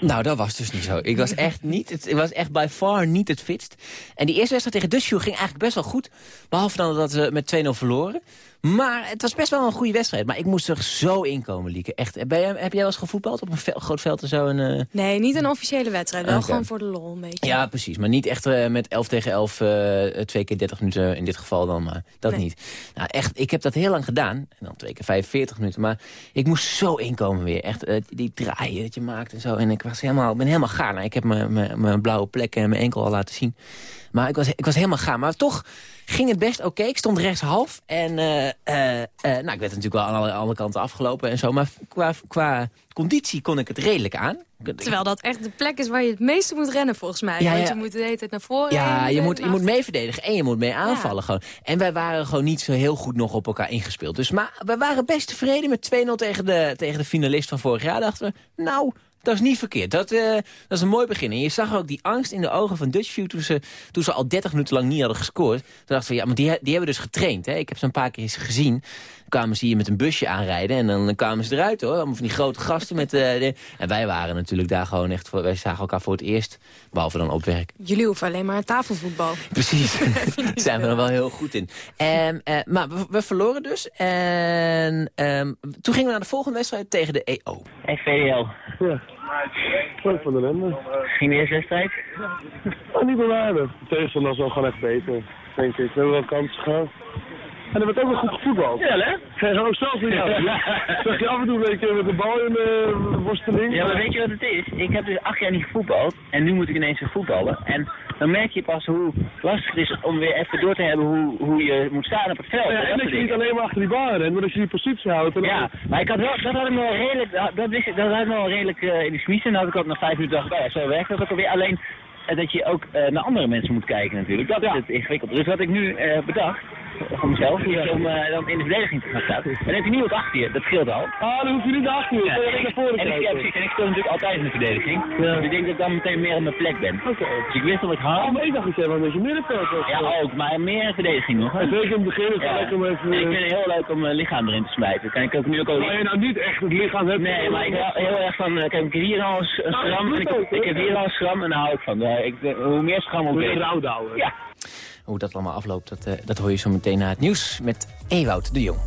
Nou, dat was dus niet zo. Ik was echt niet, het ik was echt by far niet het fitst. En die eerste wedstrijd tegen Dusju ging eigenlijk best wel goed. Behalve dan dat we met 2-0 verloren. Maar het was best wel een goede wedstrijd. Maar ik moest er zo in komen, Lieke. Echt, ben jij, heb jij wel eens gevoetbald op een groot veld en zo? En, eh, Nee, niet een officiële wedstrijd. Wel Oké. gewoon voor de lol een beetje. Ja, precies. Maar niet echt eh, met 11 tegen 11, eh, twee keer 30 minuten in dit geval dan. Maar dat Nee. niet. Nou, echt, ik heb dat heel lang gedaan. En dan twee keer 45 minuten. Maar ik moest zo inkomen weer. Echt, die draaien dat je maakt en zo. En ik was helemaal, ben helemaal gaar. Nou, ik heb mijn blauwe plekken en mijn enkel al laten zien. Maar ik was, ik was helemaal gaar. Maar toch ging het best oké. Ik stond rechtshalf. En eh, eh, eh, nou, ik werd natuurlijk wel aan alle, alle kanten afgelopen en zo. Maar qua, qua conditie kon ik het redelijk aan. Terwijl dat echt de plek is waar je het meeste moet rennen volgens mij. Ja, Want je moet de hele tijd naar voren Ja, je moet, je moet mee verdedigen en je moet mee aanvallen. Gewoon. En wij waren gewoon niet zo heel goed nog op elkaar ingespeeld. Dus, maar we waren best tevreden met 2-0 tegen de, tegen de finalist van vorig jaar. Dachten we, nou, dat is niet verkeerd. Dat, eh, dat is een mooi begin. En je zag ook die angst in de ogen van Dutchview toen ze, toen ze al 30 minuten lang niet hadden gescoord. Toen dachten we, ja, maar die, die hebben dus getraind. Hè? Ik heb ze een paar keer gezien. Kwamen ze hier met een busje aanrijden en dan kwamen ze eruit hoor. Allemaal van die grote gasten. met. eh, de- En wij waren natuurlijk daar gewoon echt, voor, wij zagen elkaar voor het eerst. Behalve dan op werk. Jullie hoeven alleen maar tafelvoetbal. Precies, daar zijn we er wel heel goed in. En, eh, maar we, we verloren dus. En ehm, toen gingen we naar de volgende wedstrijd tegen de EO. Hey, VDL. Ja. Leuk van de Lende. Ging de eerste wedstrijd? Niet bewaarden. De tegenstander was wel gewoon echt beter, denk ik. We hebben wel kansen gehad. En er werd ook wel goed gevoetbald. Ja, hè? Zeg ook zelf niet jou. Zeg je af en toe een beetje met de bal in de worsteling. Ja, maar weet je wat het is? Ik heb dus acht jaar niet gevoetbald en nu moet ik ineens weer voetballen. En dan merk je pas hoe lastig het is om weer even door te hebben hoe, hoe je moet staan op het veld. Ja, dat en soort dat je niet alleen maar achter die bal rent, maar dat je die positie houdt. En Ja, dan- maar ik had wel, dat had ik me wel redelijk, dat, wist ik, dat had ik wel redelijk eh, in de smiezen. En dan had ik ook nog vijf minuten dacht, ja, zo werkt dat ook alweer. Alleen eh, dat je ook eh, naar andere mensen moet kijken natuurlijk. Dat is het ingewikkeld. Dus wat ik nu bedacht, voor mezelf, om eh, dan in de verdediging te gaan staan. En dan heb je niemand achter je, dat scheelt al. Ah, dan hoef je niet achter je. Ja, Dan ik, naar voren en, ik, ja, precies, en ik speel natuurlijk altijd in de verdediging. Ja. Dus ik denk dat ik dan meteen meer op mijn plek ben. Dus ik wist dat ik hard. Oh, maar ik dacht dat jij wel een beetje middenveld was. Ja, ook, maar meer in verdediging nog. hè. Zeker in het begin het Ja. om even... En ik vind het heel leuk om mijn lichaam erin te smijten. Kan ik ook nu ook je nou niet echt het lichaam hebt... Nee, maar ik hou heel erg van... eh, Kijk, ik heb hier al een Nou, schram en ik, heb hier al een schram en daar hou ik van. Ik, hoe meer schram, hoe je beter. eruit houden. Ja. Hoe dat allemaal afloopt, dat, eh, dat hoor je zo meteen na het nieuws met Ewout de Jong.